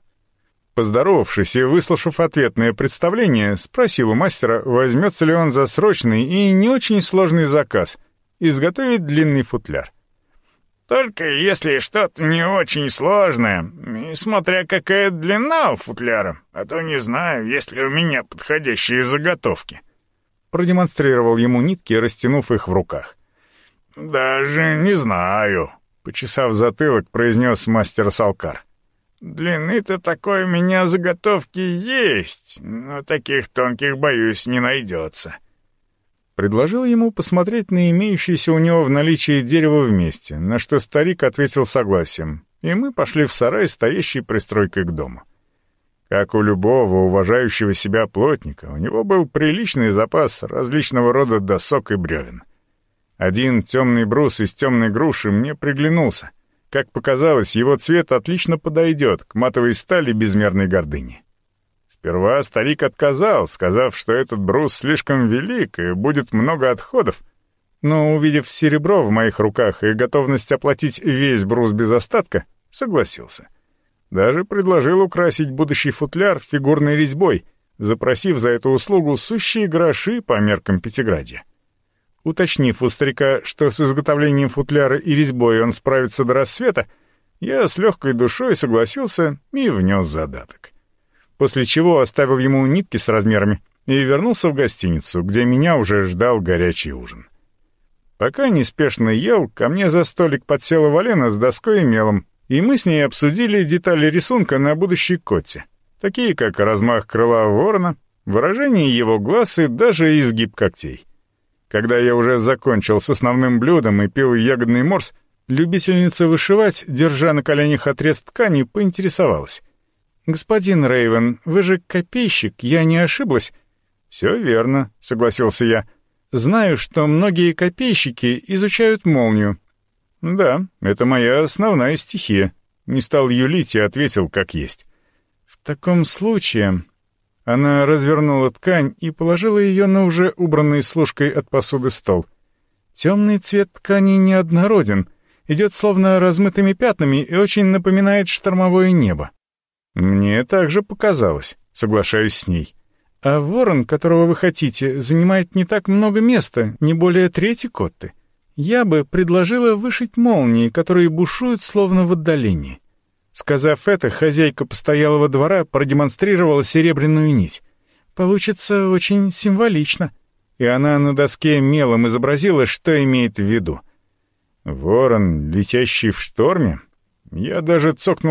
Поздоровавшись и выслушав ответное представление, спросил у мастера, возьмется ли он за срочный и не очень сложный заказ — изготовить длинный футляр. Только если что-то не очень сложное, и смотря какая длина у футляра, а то не знаю, есть ли у меня подходящие заготовки». Продемонстрировал ему нитки, растянув их в руках. «Даже не знаю», — почесав затылок, произнес мастер Салкар. «Длины-то такой у меня заготовки есть, но таких тонких, боюсь, не найдется». Предложил ему посмотреть на имеющееся у него в наличии дерево вместе, на что старик ответил согласием, и мы пошли в сарай, стоящий пристройкой к дому. Как у любого уважающего себя плотника, у него был приличный запас различного рода досок и бревен. Один темный брус из темной груши мне приглянулся. Как показалось, его цвет отлично подойдет к матовой стали безмерной гордыни. Сперва старик отказал, сказав, что этот брус слишком велик и будет много отходов. Но, увидев серебро в моих руках и готовность оплатить весь брус без остатка, согласился. Даже предложил украсить будущий футляр фигурной резьбой, запросив за эту услугу сущие гроши по меркам Пятиградия. Уточнив у старика, что с изготовлением футляра и резьбой он справится до рассвета, я с легкой душой согласился и внес задаток после чего оставил ему нитки с размерами и вернулся в гостиницу, где меня уже ждал горячий ужин. Пока неспешно ел, ко мне за столик подсела Валена с доской и мелом, и мы с ней обсудили детали рисунка на будущей коте, такие как размах крыла ворона, выражение его глаз и даже изгиб когтей. Когда я уже закончил с основным блюдом и пил ягодный морс, любительница вышивать, держа на коленях отрез ткани, поинтересовалась. «Господин Рейвен, вы же копейщик, я не ошиблась?» «Все верно», — согласился я. «Знаю, что многие копейщики изучают молнию». «Да, это моя основная стихия», — не стал юлить и ответил как есть. «В таком случае...» Она развернула ткань и положила ее на уже убранный с ложкой от посуды стол. Темный цвет ткани неоднороден, идет словно размытыми пятнами и очень напоминает штормовое небо. «Мне также показалось, соглашаюсь с ней. А ворон, которого вы хотите, занимает не так много места, не более трети котты. Я бы предложила вышить молнии, которые бушуют словно в отдалении. Сказав это, хозяйка постоялого двора продемонстрировала серебряную нить. Получится очень символично. И она на доске мелом изобразила, что имеет в виду. Ворон, летящий в шторме? Я даже цокнул